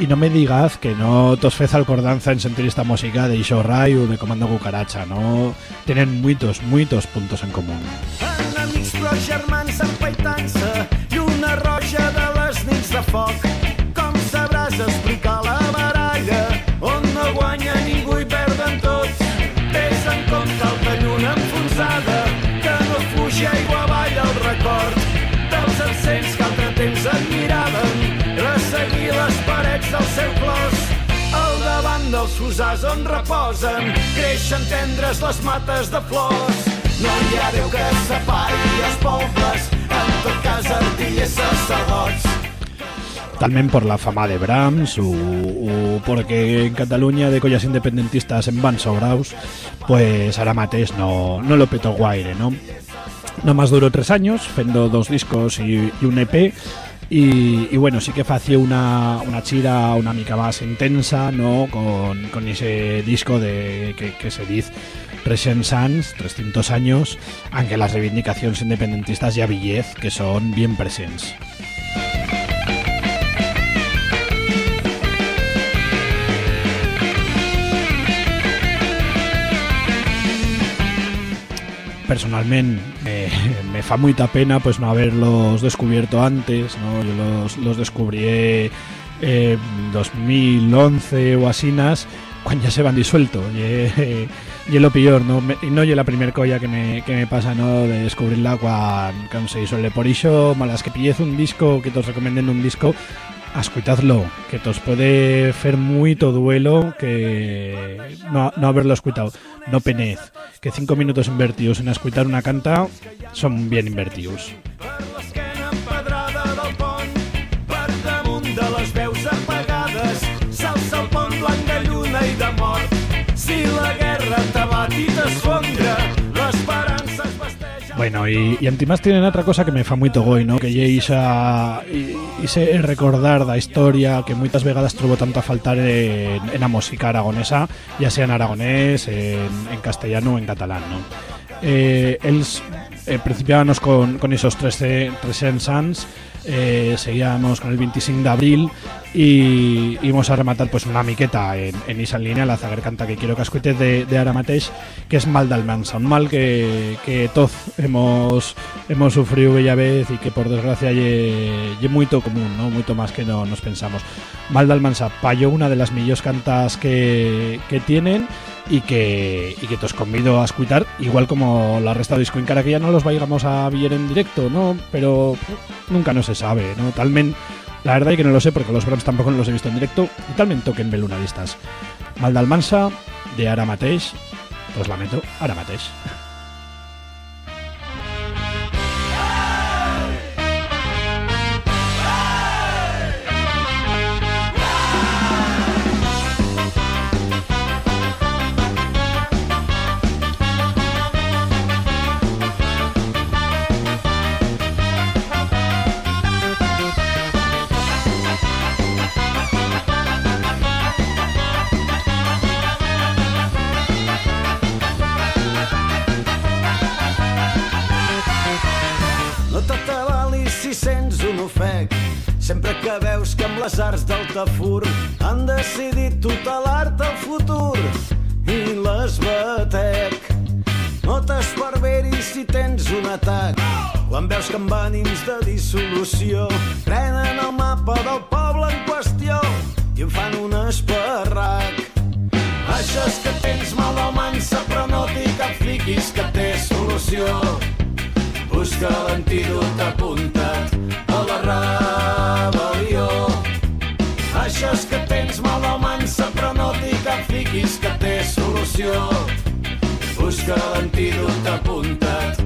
Y no me digas que no tos fez alcordanza en sentir esta música de Isho Rai o de Comando Cucaracha, ¿no? Tienen muchos, muchos puntos en común. Germans i una roja de les. Dels fusars on reposen creixen tendres les mates de flors no hi ha Déu que separi els pobles en tot cas artillers sacerdots Talment por la fama de Brahms o, o porque en Cataluña de collas independentistas en van sobraus, pues ara mateix no, no lo petó guaire, ¿no? Nomás duró tres años, fendo dos discos y un EP, y, bueno, sí que hacía una, una chira una mica más intensa, ¿no? Con, con ese disco de que, que se dice Present Sans, 300 años, aunque las reivindicaciones independentistas ya villez, que son bien presentes. personalmente me, fa mucha pena pues no haberlos descubierto antes ¿no? yo los, los descubrí en 2011 o asinas cuando ya se van disuelto y, y lo peor no Me- no es la primer colla que me, que me pasa no de descubrirla cuando, cuando se disuelve. Por eso malas que pillez un disco que te recomienden un disco escuchadlo, que os puede hacer mucho duelo que no, no haberlo escuchado. No penez, que cinco minutos invertidos en escuchar una canta son bien invertidos. Bueno, y, y Antimás tienen otra cosa que me fa muy togoy, ¿no? Que lle isa, y, y se recordar da historia que muchas vegadas trobo tanto a faltar en, en la música aragonesa, ya sea en aragonés, en, en castellano o en catalán, ¿no? Eh, els, eh, principiábamos con, con esos 13, 13 Sans, eh, seguíamos con el 25 de abril y íbamos a rematar pues una miqueta en, en esa línea, la zaguer canta que quiero que escuches de, de que es mal d'Almansa, un mal que, que todos hemos, hemos sufrido bella vez y que por desgracia es muy común, ¿no? mucho más que no nos pensamos. Mal d'Almansa, payo una de las millos cantas que, que tienen y que, y que te os convido a escuchar, igual como la resta de disco en cara que ya no los vayamos a ver en directo, ¿no? Pero nunca no se sabe, ¿no? Talmente, la verdad es que no lo sé porque los Brahms tampoco los he visto en directo y talmente toquen belunadistas. Maldalmansa, de Ara mateix, pues lamento, Ara. Sempre que veus que amb les arts del tafur han decidit tutelar-te el futur i les batec. No t'esparveris si tens un atac quan veus que amb ànims de dissolució prenen el mapa del poble en qüestió i en fan un esparrac. Això és que tens mal de mansa però no t'hi capfiquis que té solució. Busca l'antídot apuntat a la rebel·lió. Això és que tens mal de mansa, però no t'hi capfiquis que té solució. Busca l'antídot apuntat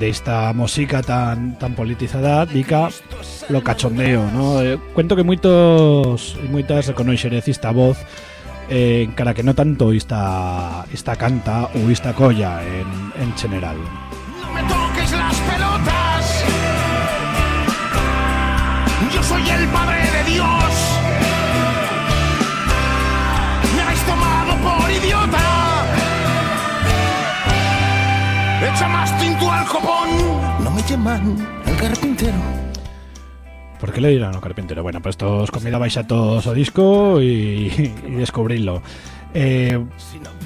dende esta música tan tan politizada dica lo cachondeo, ¿no? Eh, cuento que muitos y muitas reconocerez esta voz eh, cara que no tanto esta esta canta o esta colla en, en general. No me toques las pelotas. Yo soy el padre de Dios. Me habéis tomado por idiota. Echa más tinto al copón. No me llaman el carpintero. ¿Por qué le dirán al carpintero? Bueno, pues todos comida vais a todos o disco y, y descubrirlo. Eh,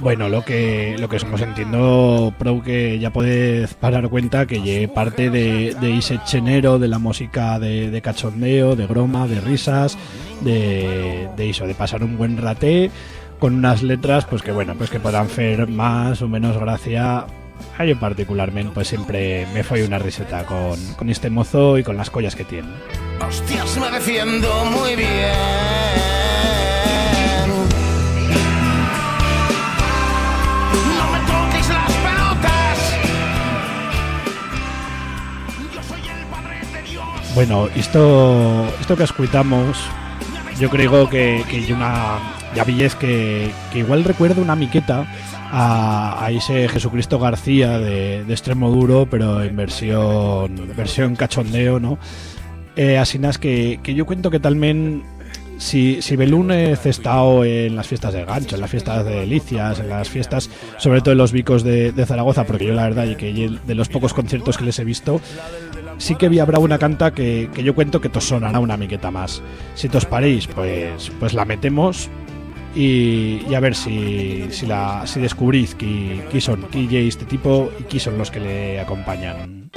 bueno, lo que lo que estamos entiendo, Pro, que ya podéis parar cuenta que lle parte de, de ese chenero de la música de, de cachondeo, de broma, de risas, de, de eso, de pasar un buen raté con unas letras, pues que bueno, pues que puedan hacer más o menos gracia. A yo particularmente, pues siempre me fue una riseta con, con este mozo y con las collas que tiene. Hostias, me defiendo muy bien. No me toques las pelotas. Yo soy el padre de Dios. Bueno, esto, esto que escuchamos, yo creo que, que una. Ya villez que, que igual recuerda una miqueta a, a ese Jesucristo García de, extremo duro, pero en versión versión cachondeo, ¿no? Eh, así nas que, que yo cuento que talmen si, si Belúnez estado en las fiestas de Gancho, en las fiestas de Delicias, en las fiestas, sobre todo en los vicos de, de Zaragoza, porque yo la verdad, y que de los pocos conciertos que les he visto, sí que vi habrá una canta que, que yo cuento que tos sonará una miqueta más. Si tos paréis, pues, pues la metemos y, a ver si, si, la, si descubrís qui, qui son, este tipo y qui son los que le acompañan.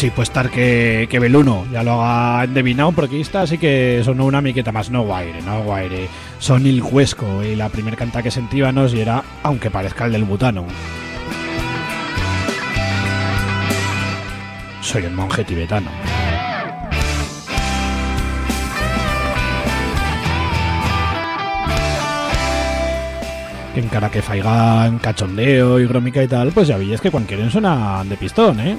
Sí, pues estar que, que Beluno ya lo ha endevinado porque esta sí que sonó una miqueta más no guaire, no guaire. Son el Huesco y la primer canta que sentíbanos y era aunque parezca el del butano. Soy un monje tibetano. Que encara que faigan cachondeo y grómica y tal, pues ya veis que cuando quieren suenan de pistón, ¿eh?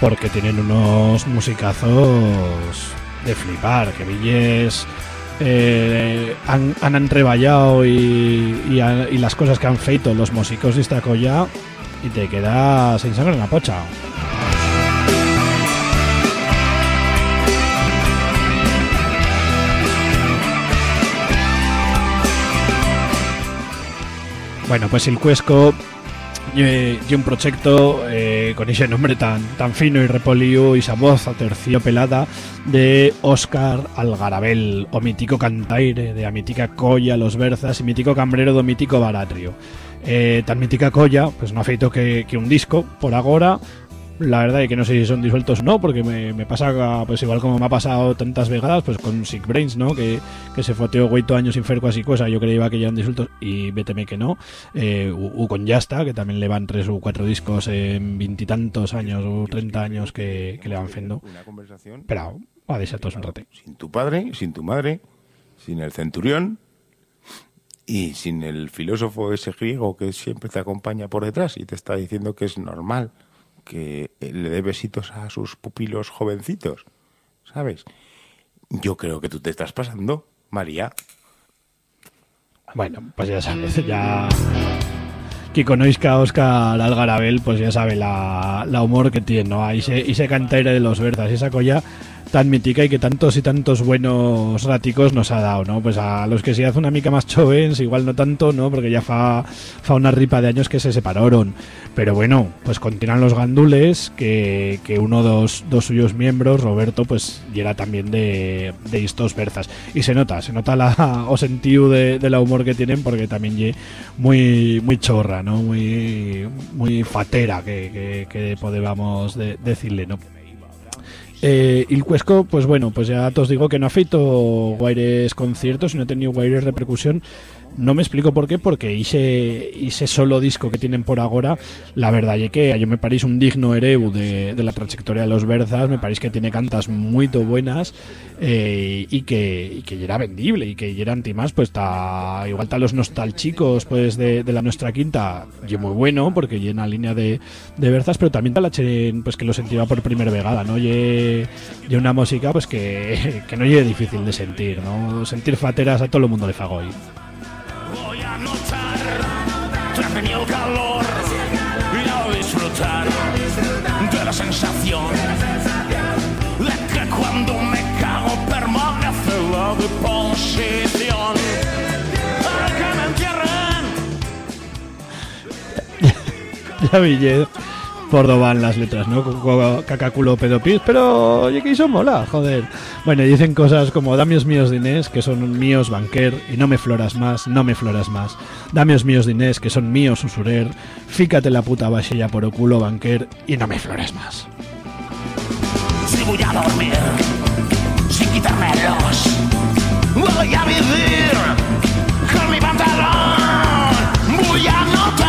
Porque tienen unos musicazos de flipar, que Villes eh, han, han entreballado y, y, las cosas que han feito los músicos de esta colla y te queda sin sangre en la pocha. Bueno, pues el Cuesco y un proyecto eh, con ese nombre tan, tan fino y repolido y esa voz aterciopelada de Óscar Algarabel, o mítico cantaire de a mítica colla Los Berzas y mítico cambrero do mítico Baratrio. Eh, tan mítica colla, pues no ha feito que, que un disco por agora, la verdad es que no sé si son disueltos o no, porque me, me pasa, pues igual como me ha pasado tantas vegadas, pues con Sick Brains, ¿no? Que, que se foteó oito años sin fer quasi cosa, yo creía que ya eran disueltos y véteme que no. Eh, u, u con Yasta, que también le van tres o cuatro discos en veintitantos años o treinta años que, que le van fendo. Una conversación Pero va a dejar todos un rato. sin tu padre, sin tu madre, sin el centurión y sin el filósofo ese griego que siempre te acompaña por detrás y te está diciendo que es normal que le dé besitos a sus pupilos jovencitos, ¿sabes? Yo creo que tú te estás pasando, María. Bueno, pues ya sabes, ya. Que conozca a Oscar Algarabel, pues ya sabe la, la humor que tiene, ¿no? Ahí se, y se cantaire de los Berzas, esa colla tan mítica y que tantos y tantos buenos raticos nos ha dado, ¿no? Pues a los que se hace una mica más jóvenes, igual no tanto, ¿no? Porque ya fa, fa una ripa de años que se separaron. Pero bueno, pues continúan los gandules, que, que uno dos, dos suyos miembros, Roberto, pues y era también de, de estos berzas. Y se nota, se nota la, o sentido de, de la humor que tienen, porque también muy, muy chorra, ¿no? Muy, muy fatera, que, que, que podemos de- decirle, ¿no? Eh, el Cuesco, pues bueno, pues ya te os digo que no ha feito guaires conciertos y no ha tenido guaires repercusión. No me explico por qué, porque ese, ese solo disco que tienen por ahora, la verdad es que yo me parece un digno hereu de, de la trayectoria de los Berzas, me parece que tiene cantas muy buenas eh, y que y que era vendible y que era antimás, pues está igual está los nostálgicos pues de, de la nuestra quinta, y muy bueno, porque llena línea de, de Berzas, pero también está la Cheren, pues que lo sentía por primera vegada, ¿no? Y una música pues que, que no es difícil de sentir, ¿no? Sentir fateras a todo el mundo le fago hoy. Voy a notar tras de mí el calor y a disfrutar de la sensación de que cuando me cago permanece la deposición. Para que me entierren ya vi por dónde van las letras, ¿no? Cacaculo pedopis, pero oye que hizo mola, joder. Bueno, dicen cosas como dame os míos dinés, que son míos banquer, y no me floras más, no me floras más. Dame os míos dinés, que son míos usurer, fícate la puta vaixella por o culo banquer, y no me floras más. Si voy a dormir sin quitármelos, voy a vivir con mi pantalón. Voy a notar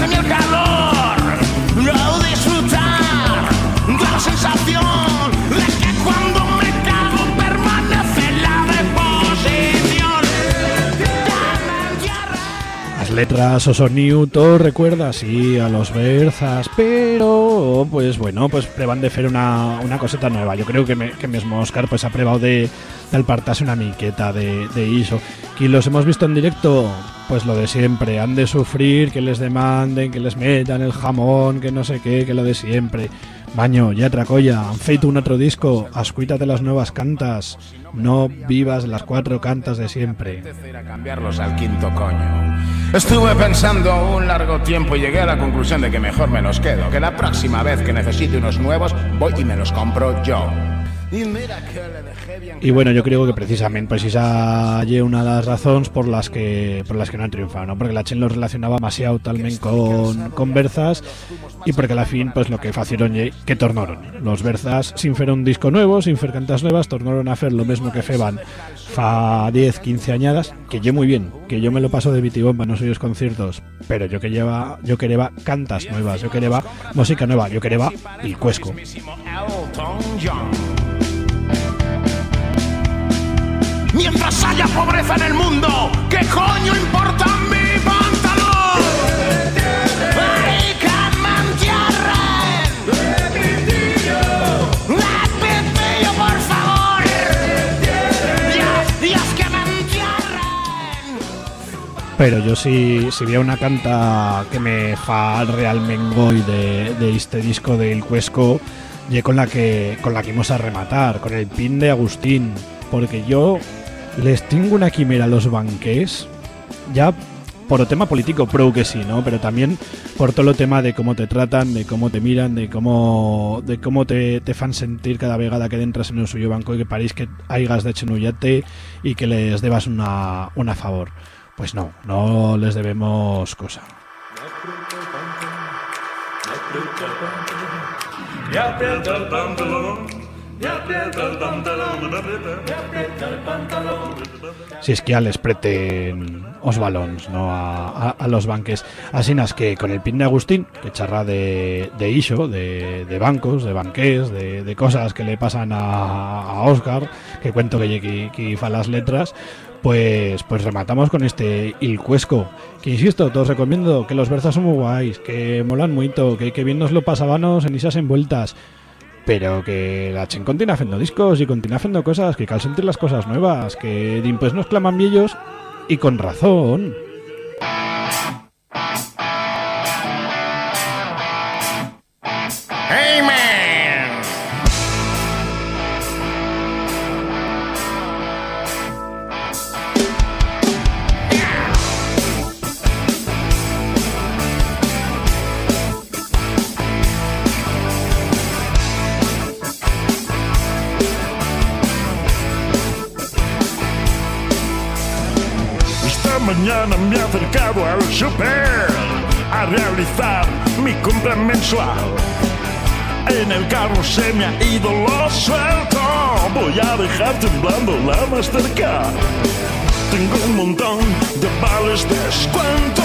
de mí el calor sensación que cuando me permanece la. Las letras o sonido recuerda así a los Berzas, pero pues bueno, pues prevan de fer una, una coseta nueva. Yo creo que, me, que mismo Oscar pues ha probado de, de alpartarse una miqueta de, de iso. Y los hemos visto en directo, pues lo de siempre, han de sufrir, que les demanden, que les metan el jamón, que no sé qué, que lo de siempre. Baño, ya tracolla, han feito un otro disco, ascuítate las nuevas cantas, no vivas las cuatro cantas de siempre. cambiarlos al quinto coño. Estuve pensando un largo tiempo y llegué a la conclusión de que mejor me los quedo, que la próxima vez que necesite unos nuevos voy y me los compro yo. Y bueno, yo creo que precisamente pues esa lle una de las razones por las que por las que no han triunfado, ¿no? Porque la Chen los relacionaba demasiado talmente con, con Berzas y porque a la fin pues lo que facieron que tornaron. Los Berzas sin fer un disco nuevo, sin fer cantas nuevas, tornaron a hacer lo mismo que feban fa 10, 15 añadas, que yo muy bien, que yo me lo paso de bitibomba, no soy los conciertos, pero yo que lleva, yo quería cantas nuevas, yo quería música nueva, yo quería el cuesco. Mientras haya pobreza en el mundo, ¿qué coño importa mi pantalón? Pero yo si, si veo una canta que me fa realmente goy de, de este disco del Cuesco, y con la que con la que íbamos a rematar, con el pin de Agustín, porque yo les tengo una quimera a los banqués, ya por el tema político, pro que sí, ¿no? Pero también por todo el tema de cómo te tratan, de cómo te miran, de cómo de cómo te, te fan sentir cada vegada que entras en el suyo banco y que parís que haigas de chenullate y que les debas una, una favor. Pues no, no les debemos cosa. Si es que ya les preten os balons ¿no? a, los banques. Así nas que con el pin de Agustín, que charra de, de de, bancos, de banqués, de, cosas que le pasan a, Oscar, que cuento que lle que, fa las letras, pues, pues rematamos con este Il Cuesco. Que insisto, todos recomiendo que los versas son muy guays, que molan mucho, que, que bien nos lo pasábamos en esas envueltas. Pero que la Chen continúa haciendo discos y continúa haciendo cosas, que cal sentir las cosas nuevas, que pues nos claman ellos y con razón. Acercado al super a realizar mi compra mensual. En el carro se me ha ido lo suelto. Voy a dejar temblando la Mastercard. Tengo un montón de vales de descuento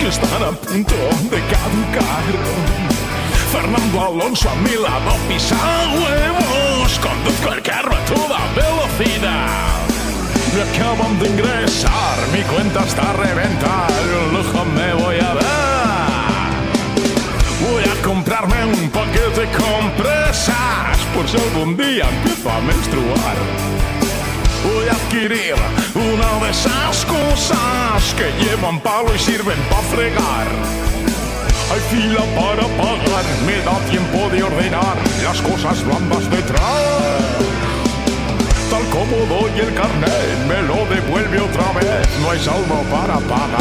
que están a punto de caducar. Fernando Alonso a mi lado pisa huevos. Conduzco el carro a toda velocidad. Me acaban de ingresar, mi cuenta está a reventar. Lujo me voy a dar. Voy a comprarme un paquete de compresas por si algún día empiezo a menstruar. Voy a adquirir una de esas cosas que llevan palo y sirven para fregar. Hay fila para pagar, me da tiempo de ordenar las cosas blandas detrás. Tal como doy el carnet, me lo devuelve otra vez, no hay saldo para pagar.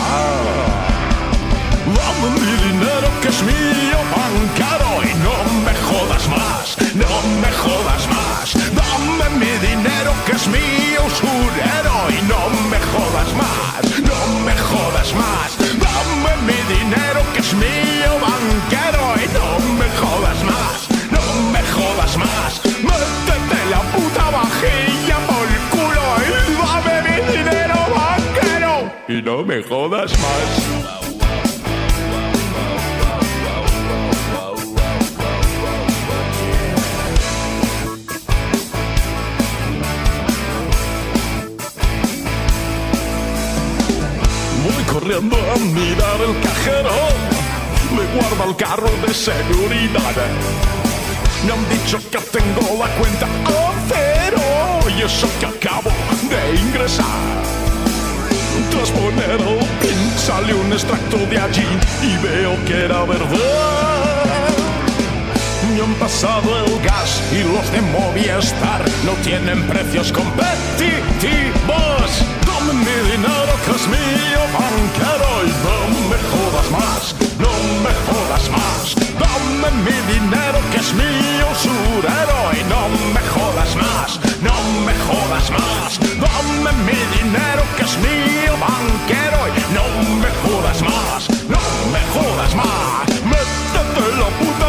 Dame mi dinero que es mío bancaro y no me jodas más, no me jodas más. Dame mi dinero que es mío usurero y no me jodas más, no me jodas más. Dame mi dinero que es mío no me jodas más. Voy corriendo a mirar el cajero, le guarda el carro de seguridad. Me han dicho que tengo la cuenta a cero y eso que acabo de ingresar. Tras poner el pin sale un extracto de allí y veo que era verdad. Me han pasado el gas y los de Movistar no tienen precios competitivos. Dame mi dinero que es mío, banquero, y no me jodas más, no me jodas más. Dame mi dinero que es mío, usurero, y no me jodas más, no me jodas más. Dame mi dinero que es mío, banquero, y no me jodas más, no me jodas más. Métete la puta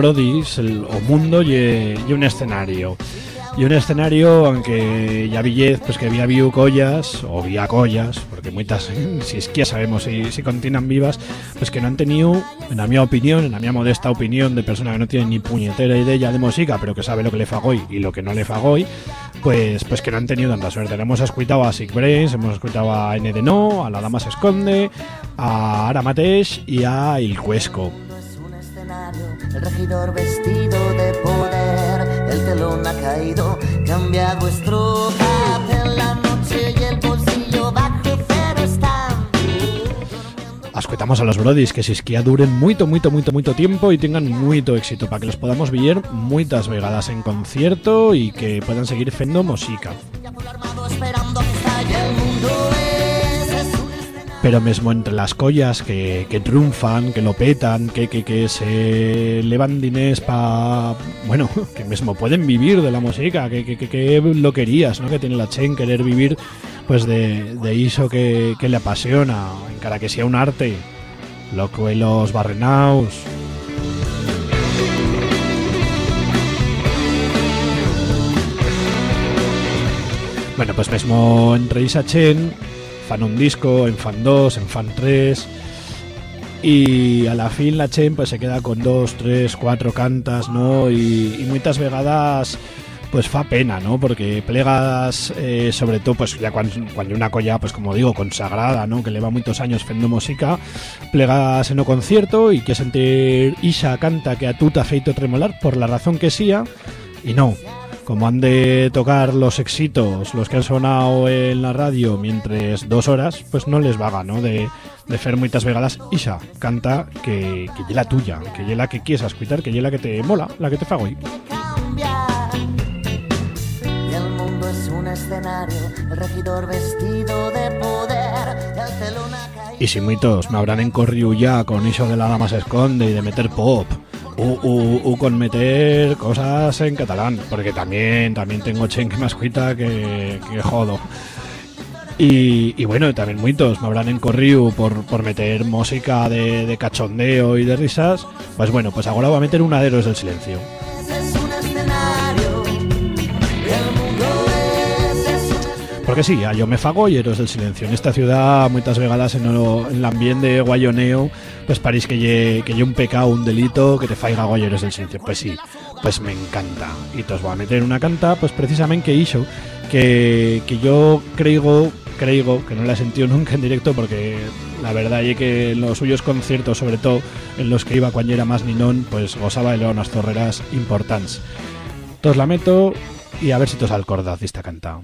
brodis, el o mundo y, y un escenario. Y un escenario, aunque ya villez, pues que había viu collas, o vía collas, porque muchas, si es que ya sabemos si, si continúan vivas, pues que no han tenido, en la mi opinión, en la mi modesta opinión de persona que no tiene ni puñetera idea de música, pero que sabe lo que le fagoy y lo que no le fagoy, pues, pues que no han tenido tanta suerte. Le hemos escuchado a Sick Brains, hemos escuchado a N de No, a La Dama se esconde, a Ara Matesh y a Il Cuesco. Regidor. Ascuetamos a los brodis que si es que duren mucho, mucho, mucho, mucho tiempo y tengan mucho éxito para que los podamos ver muchas vegadas en concierto y que puedan seguir fendo música. Pero mesmo entre las collas que, que triunfan, que lo petan, que, que, que se levan dinés pa... Bueno, que mesmo pueden vivir de la música, que, que, que, lo querías, ¿no? Que tiene la Chen querer vivir pues de, de eso que, que le apasiona, en cara que sea un arte. Lo que los barrenaus... Bueno, pues mesmo entre Isa Chen, fan un disco, en fan 2, en fan 3. Y a la fin la Chen pues se queda con dos, tres, cuatro cantas, ¿no? Y, y muchas vegadas pues fa pena, ¿no? Porque plegas, eh, sobre todo, pues ya cuando, cuando una colla, pues como digo, consagrada, ¿no? Que lleva muchos años fendo música, plegas en o concierto y que sentir Isa canta que a tú te feito tremolar por la razón que sea, y no, como han de tocar los éxitos, los que han sonado en la radio mientras dos horas, pues no les vaga, ¿no? De, de fer muchas vegadas, Isa canta que, que ye la tuya, que ye la que quieres escuchar, que ye la que te mola, la que te fago. cambiar. Y el mundo es un escenario, el regidor vestido de poder, Y si muchos me habrán encorrido ya con eso de la dama se esconde y de meter pop. U, u- u con meter cosas en catalán, porque también también tengo chen que más cuita que, que jodo. Y, y bueno, también muchos me habrán encorrido por, por meter música de, de cachondeo y de risas. Pues bueno, pues ahora voy a meter una de Héroes del Silencio. Porque sí, a yo me fago y Héroes del Silencio. En esta ciudad, muchas vegadas en, el ambiente de guayoneo, pues parís que lle, que lle un pecado, un delito, que te faiga guayeros del Silencio. Pues sí, pues me encanta. Y te os voy a meter una canta, pues precisamente hizo que, que yo creo, creo, que no la he sentido nunca en directo, porque la verdad es que en los suyos conciertos, sobre todo en los que iba cuando era más ninón, pues gozaba de unas torreras importantes. Tos la meto y a ver si tos alcordaz esta cantado.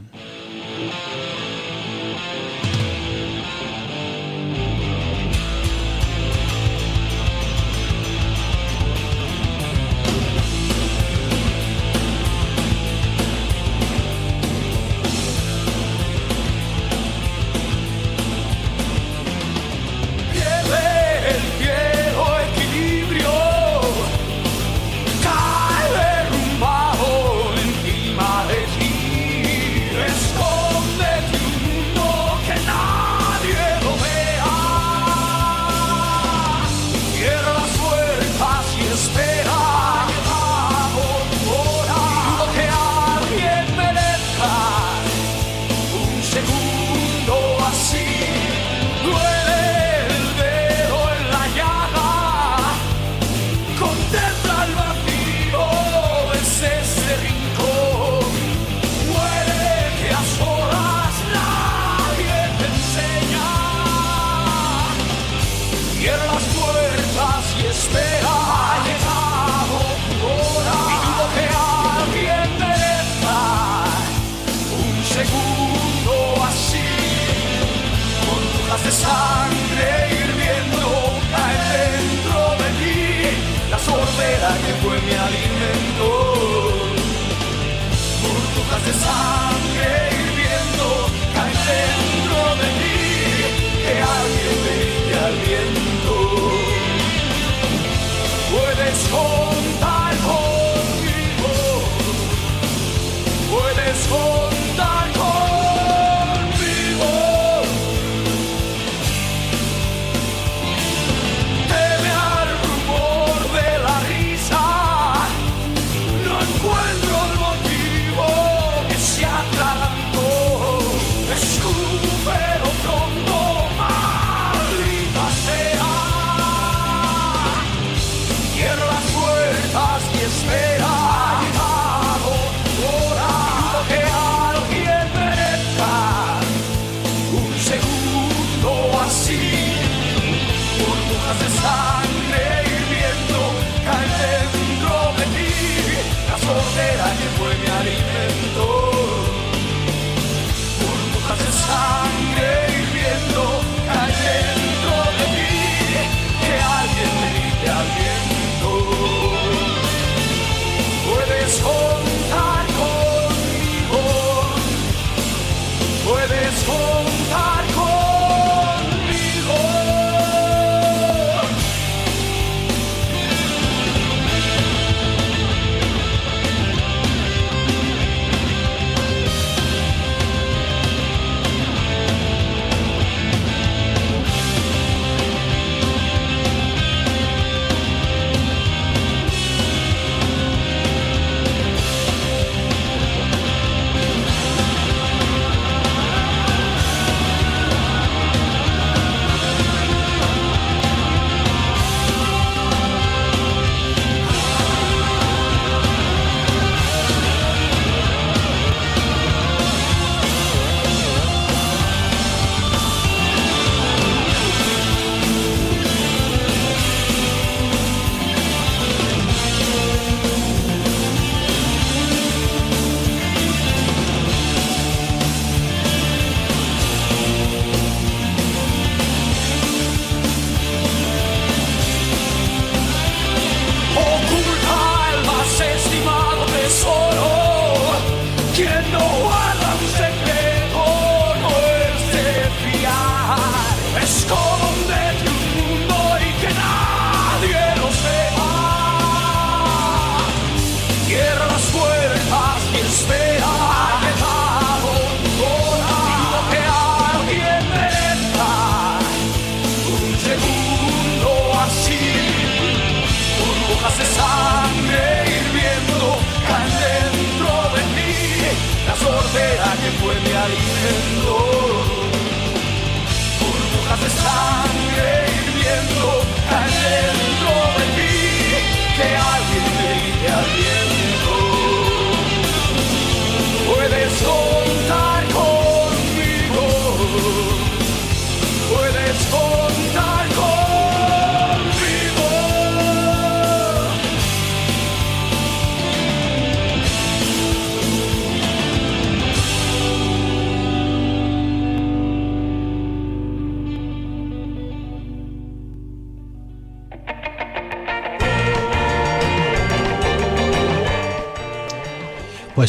causes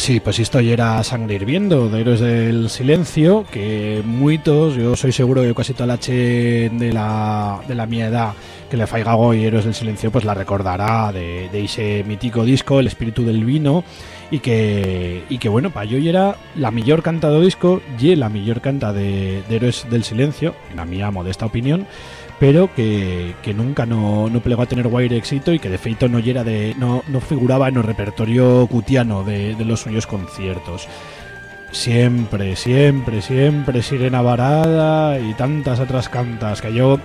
sí, pues isto ya era Sangre Hirviendo, de Héroes del Silencio, que muitos, yo soy seguro que casi toda la che de la, de la mi edad que le faiga hoy Héroes del Silencio, pues la recordará de, de ese mítico disco, El Espíritu del Vino, y que, y que bueno, para yo era la mejor canta do disco, y la mejor canta de, de Héroes del Silencio, en la mía modesta opinión, pero que, que nunca no, no plegó a tener guaire éxito y que de feito no yera de no, no figuraba en el repertorio cutiano de, los suyos conciertos. Siempre, siempre, siempre Sirena Varada y tantas otras cantas que yo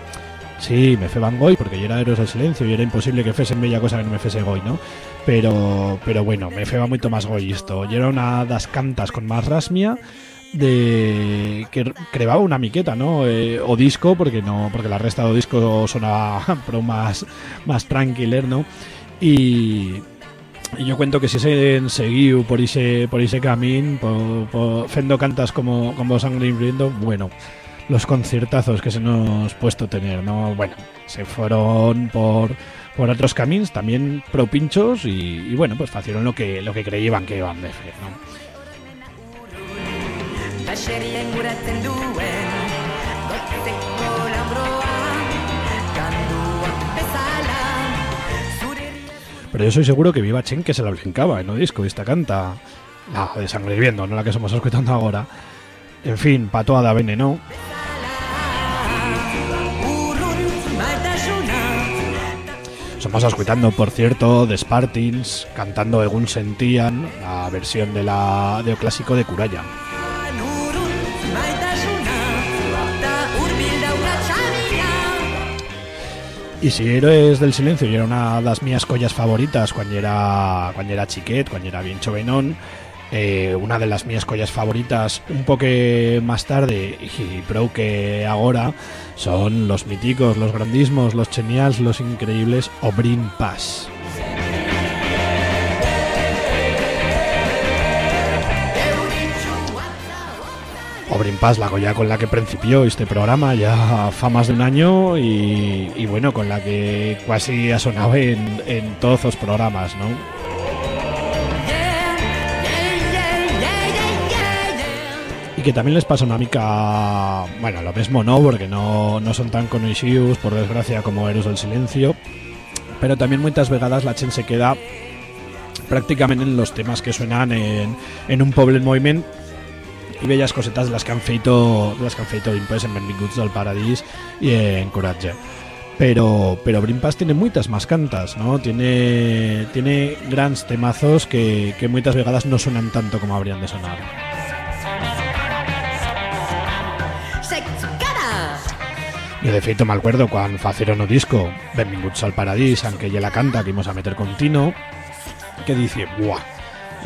sí me feban goy porque yo era Héroes del Silencio y era imposible que fuesen bella cosa que no me fuese goy, ¿no? Pero, pero bueno, me feba mucho más goy esto. Y era una das cantas con más rasmia de que creaba una miqueta, ¿no? Eh, o disco, porque no, porque la resta do disco sonaba pero más, más tranquiler, ¿no? Y, yo cuento que si se seguiu por ese por ese camín, por, por fendo cantas como como sangre hirviendo, bueno, los conciertazos que se nos puesto tener, ¿no? Bueno, se fueron por por otros caminos, también pro pinchos y, bueno, pues hicieron lo que lo que creían que iban de fe, ¿no? Baserien guratzen duen Gotzeko lambroan Kanduak bezala Zure Pero yo soy seguro que viva Chen que se la brincaba en el disco y esta canta la de sangre hirviendo, no la que estamos escuchando ahora. En fin, patoa da veneno. Estamos escuchando, por cierto, de Spartins cantando Egun Sentían, la versión de la de clásico de Kuraya. Y si Héroes del Silencio y era una de las mías collas favoritas cuando era cuando era chiquet, cuando era bien chovenón, eh, una de las mías collas favoritas un poco más tarde y pro que ahora son los míticos, los grandismos, los genials, los increíbles Obrin Pass. Obrin Pass, la goya con la que principió este programa ya fa más de un año y, bueno, con la que casi ha sonado en, en todos los programas, ¿no? Y que también les pasa una mica, bueno, lo mismo no, porque no, no son tan conocidos, por desgracia, como Héroes del Silencio, pero también muchas vegadas la chen se queda prácticamente en los temas que suenan en, en un poble en moviment y bellas cosetas de las que han feito de las que han Brimpas en Benvinguts del Paradís y en Coratge. Pero pero Brimpas tiene muchas más cantas no tiene tiene grandes temazos que, que muchas vegadas no suenan tanto como habrían de sonar. Yo de feito me acuerdo cuando facieron o disco Benvinguts al Paradís, aunque ella la canta que a meter continuo, que dice, buah,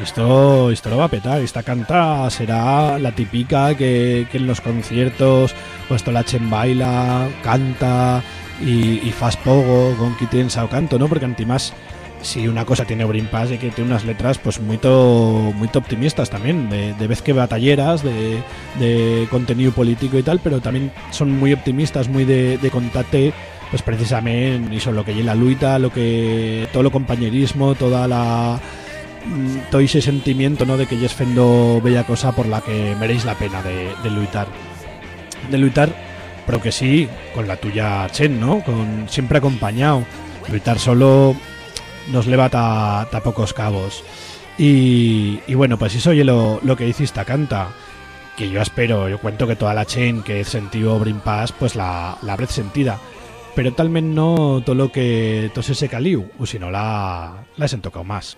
esto, esto lo va a petar, esta canta será la típica que, que en los conciertos, pues toda la chen baila, canta y, y fas pogo con que tensa o canto, ¿no? Porque antimás si una cosa tiene Brin Pass es que tiene unas letras pues muy muy optimistas también de, de vez que batalleras de, de contenido político y tal pero también son muy optimistas muy de, de contate pues precisamente eso lo que es la luita lo que todo lo compañerismo toda la todo ese sentimiento no de que es fendo bella cosa por la que meréis la pena de, de luchar de luchar pero que sí con la tuya Chen no con siempre acompañado luchar solo nos levata ta pocos cabos. Y, bueno, pues eso oye lo, lo que dice esta canta. Que yo espero, yo cuento que toda la chain que he sentido Brin Pass, pues la, la habré sentida. Pero talmente no todo lo que tose ese caliu, o si no la, la he tocado más.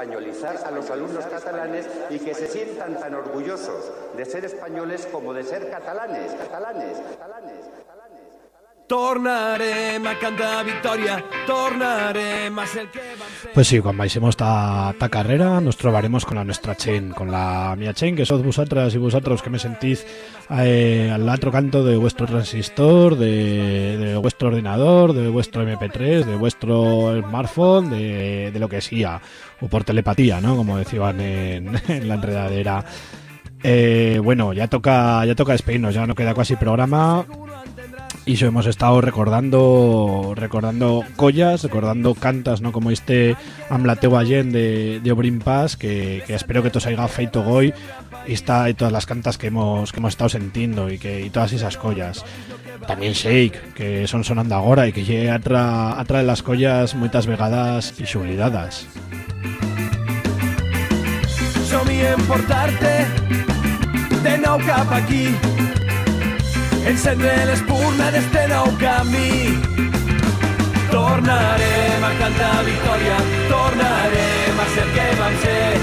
españolizar a los alumnos catalanes y que se sientan tan orgullosos de ser españoles como de ser catalanes, catalanes, catalanes. Tornarem a cantar victòria, el que. Pues sí, cuando baixemos esta, esta carrera nos trobaremos con la nuestra chen, con la mía chen, que sois vosotras y vosotros que me sentís eh, al otro canto de vuestro transistor, de, vuestro ordenador, de vuestro MP3, de vuestro smartphone, de, lo que sea, o por telepatía, ¿no? Como decían en, en la enredadera. Eh, bueno, ya toca, ya toca despedirnos, ya no queda casi programa. Y eso hemos estado recordando recordando collas, recordando cantas, ¿no? Como este Amlateo Allen de, de Obrin Pass, que, que espero que todos haya feito hoy y está y todas las cantas que hemos, que hemos estado sintiendo y que todas esas collas. También Shake, que son sonando ahora y que llega atra de las collas muchas vegadas y sublidadas. Som-hi en portar-te de nou cap aquí. Encendre l'espurna d'este nou camí. Tornarem a cantar victòria, tornarem a ser que vam ser.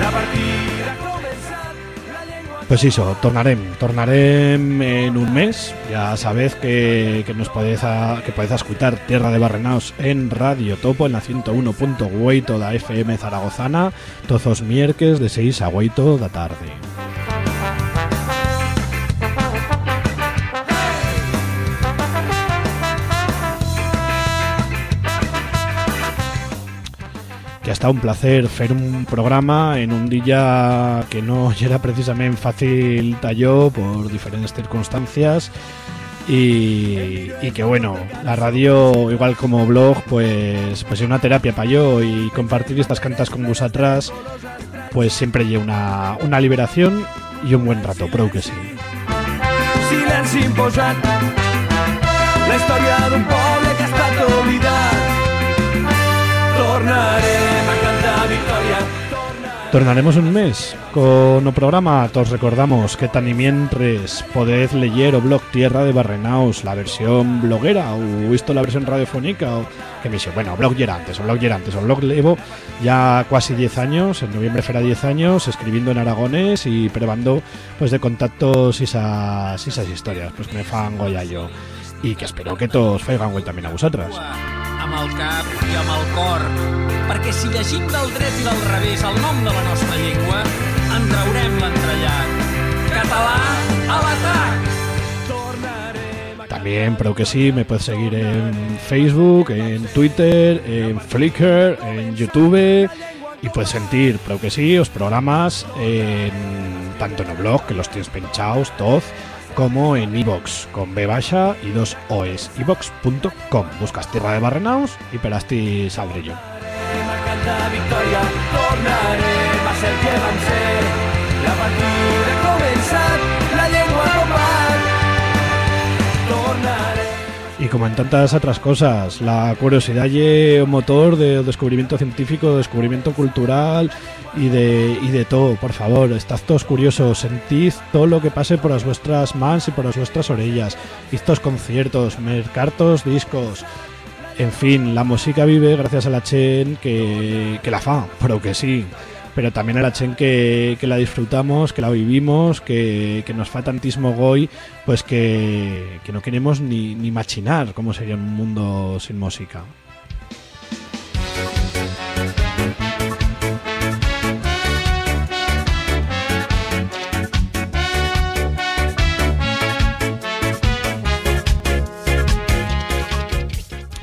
La partida ha. Pues eso, tornarem, tornarem en un mes. Ya sabéis que, que nos podéis a- que podéis escuchar Tierra de Barrenaos en Radio Topo, en la 101.8 da FM Zaragozana, todos miércoles de 6 a 8 da tarde. Que ha estado un placer hacer un programa en un día que no era precisamente fácil talló por diferentes circunstancias. Y, que bueno, la radio igual como blog pues pues es una terapia para yo y compartir estas cantas con vosotras pues siempre lleva una, una liberación y un buen rato, creo que sí. la que victòria Tornaremos un mes con o programa. Todos recordamos que tan y mientras podéis leer o blog Tierra de Barrenaus, la versión bloguera o visto la versión radiofónica o que me dice, bueno, blog ya antes, o blog ya antes, o blog levo ya casi 10 años, en noviembre será 10 años, escribiendo en aragones y probando pues de contactos y esas, esas historias, pues me fan goya yo. Y que espero que todos faigan güey también a vosotras. amb el cap i amb el cor, perquè si llegim del dret i del revés el nom de la nostra llengua, en traurem l'entrellat. Català, a l'atac! También, pero que sí, me puedes seguir en Facebook, en Twitter, en Flickr, en YouTube y puedes sentir, pero que sí, los programas en, tanto en el blog, que los tienes pinchados, todos, como en iVox, con B y dos O's, iVox.com. Buscas Tierra de Barrenaus y perasti saldré como en tantas otras cosas, la curiosidad y un motor de descubrimiento científico, descubrimiento cultural y de, y de todo. Por favor, estad todos curiosos, sentid todo lo que pase por las vuestras manos y por las vuestras orillas. Estos conciertos, mercartos, discos. En fin, la música vive gracias a la Chen que, que la fa, pero que sí. Pero también a la Chen que, que la disfrutamos, que la vivimos, que, que nos fa tantísimo goy, pues que, que no queremos ni, ni machinar cómo sería un mundo sin música.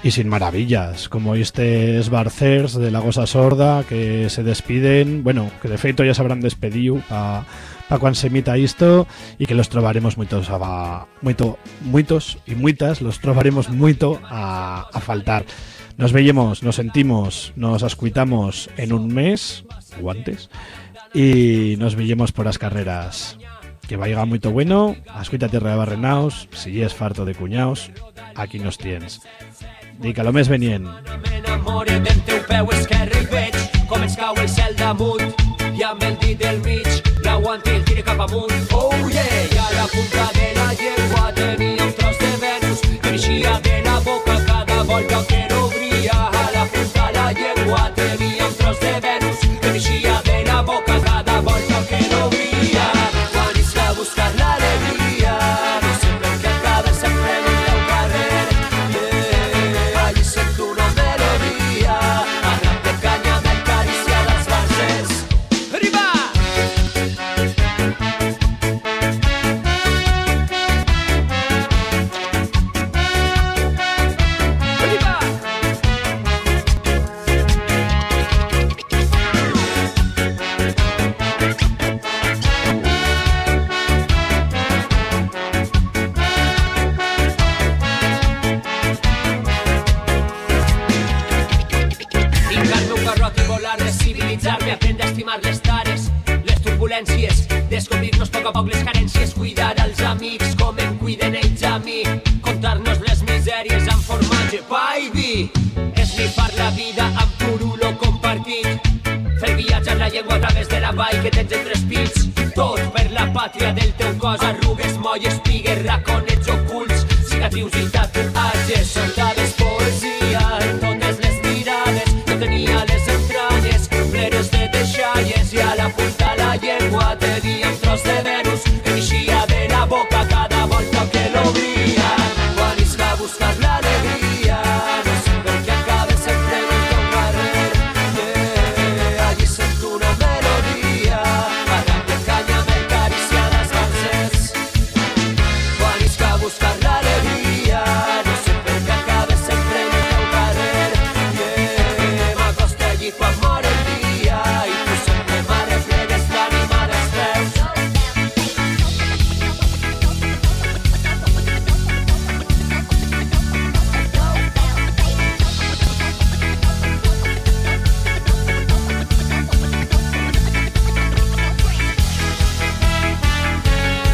Y sin maravillas, como este Barcers de La Gosa Sorda que se despiden, bueno, que de feito ya se habrán despedido para pa cuando se emita esto y que los trobaremos muitos a, muito, muitos y muitas, los trobaremos muito a, a faltar. Nos veíamos, nos sentimos, nos ascuitamos en un mes, o antes, y nos veíamos por las carreras. Que vaya muy bueno, ascuita tierra de barrenaos, si es farto de cuñaos, aquí nos tienes. Di que lo més venient. com el el el oh yeah a la punta de la de Venus que eixia la boca cada volta que a la punta la llengua tenia un tros de poc les carències, cuidar els amics com em cuiden ells a mi, contar-nos les misèries amb formatge, pa i vi, esnifar la vida amb turulo compartit, fer viatjar la llengua a través de la vall que tens entre els pits, tot per la pàtria del teu cos,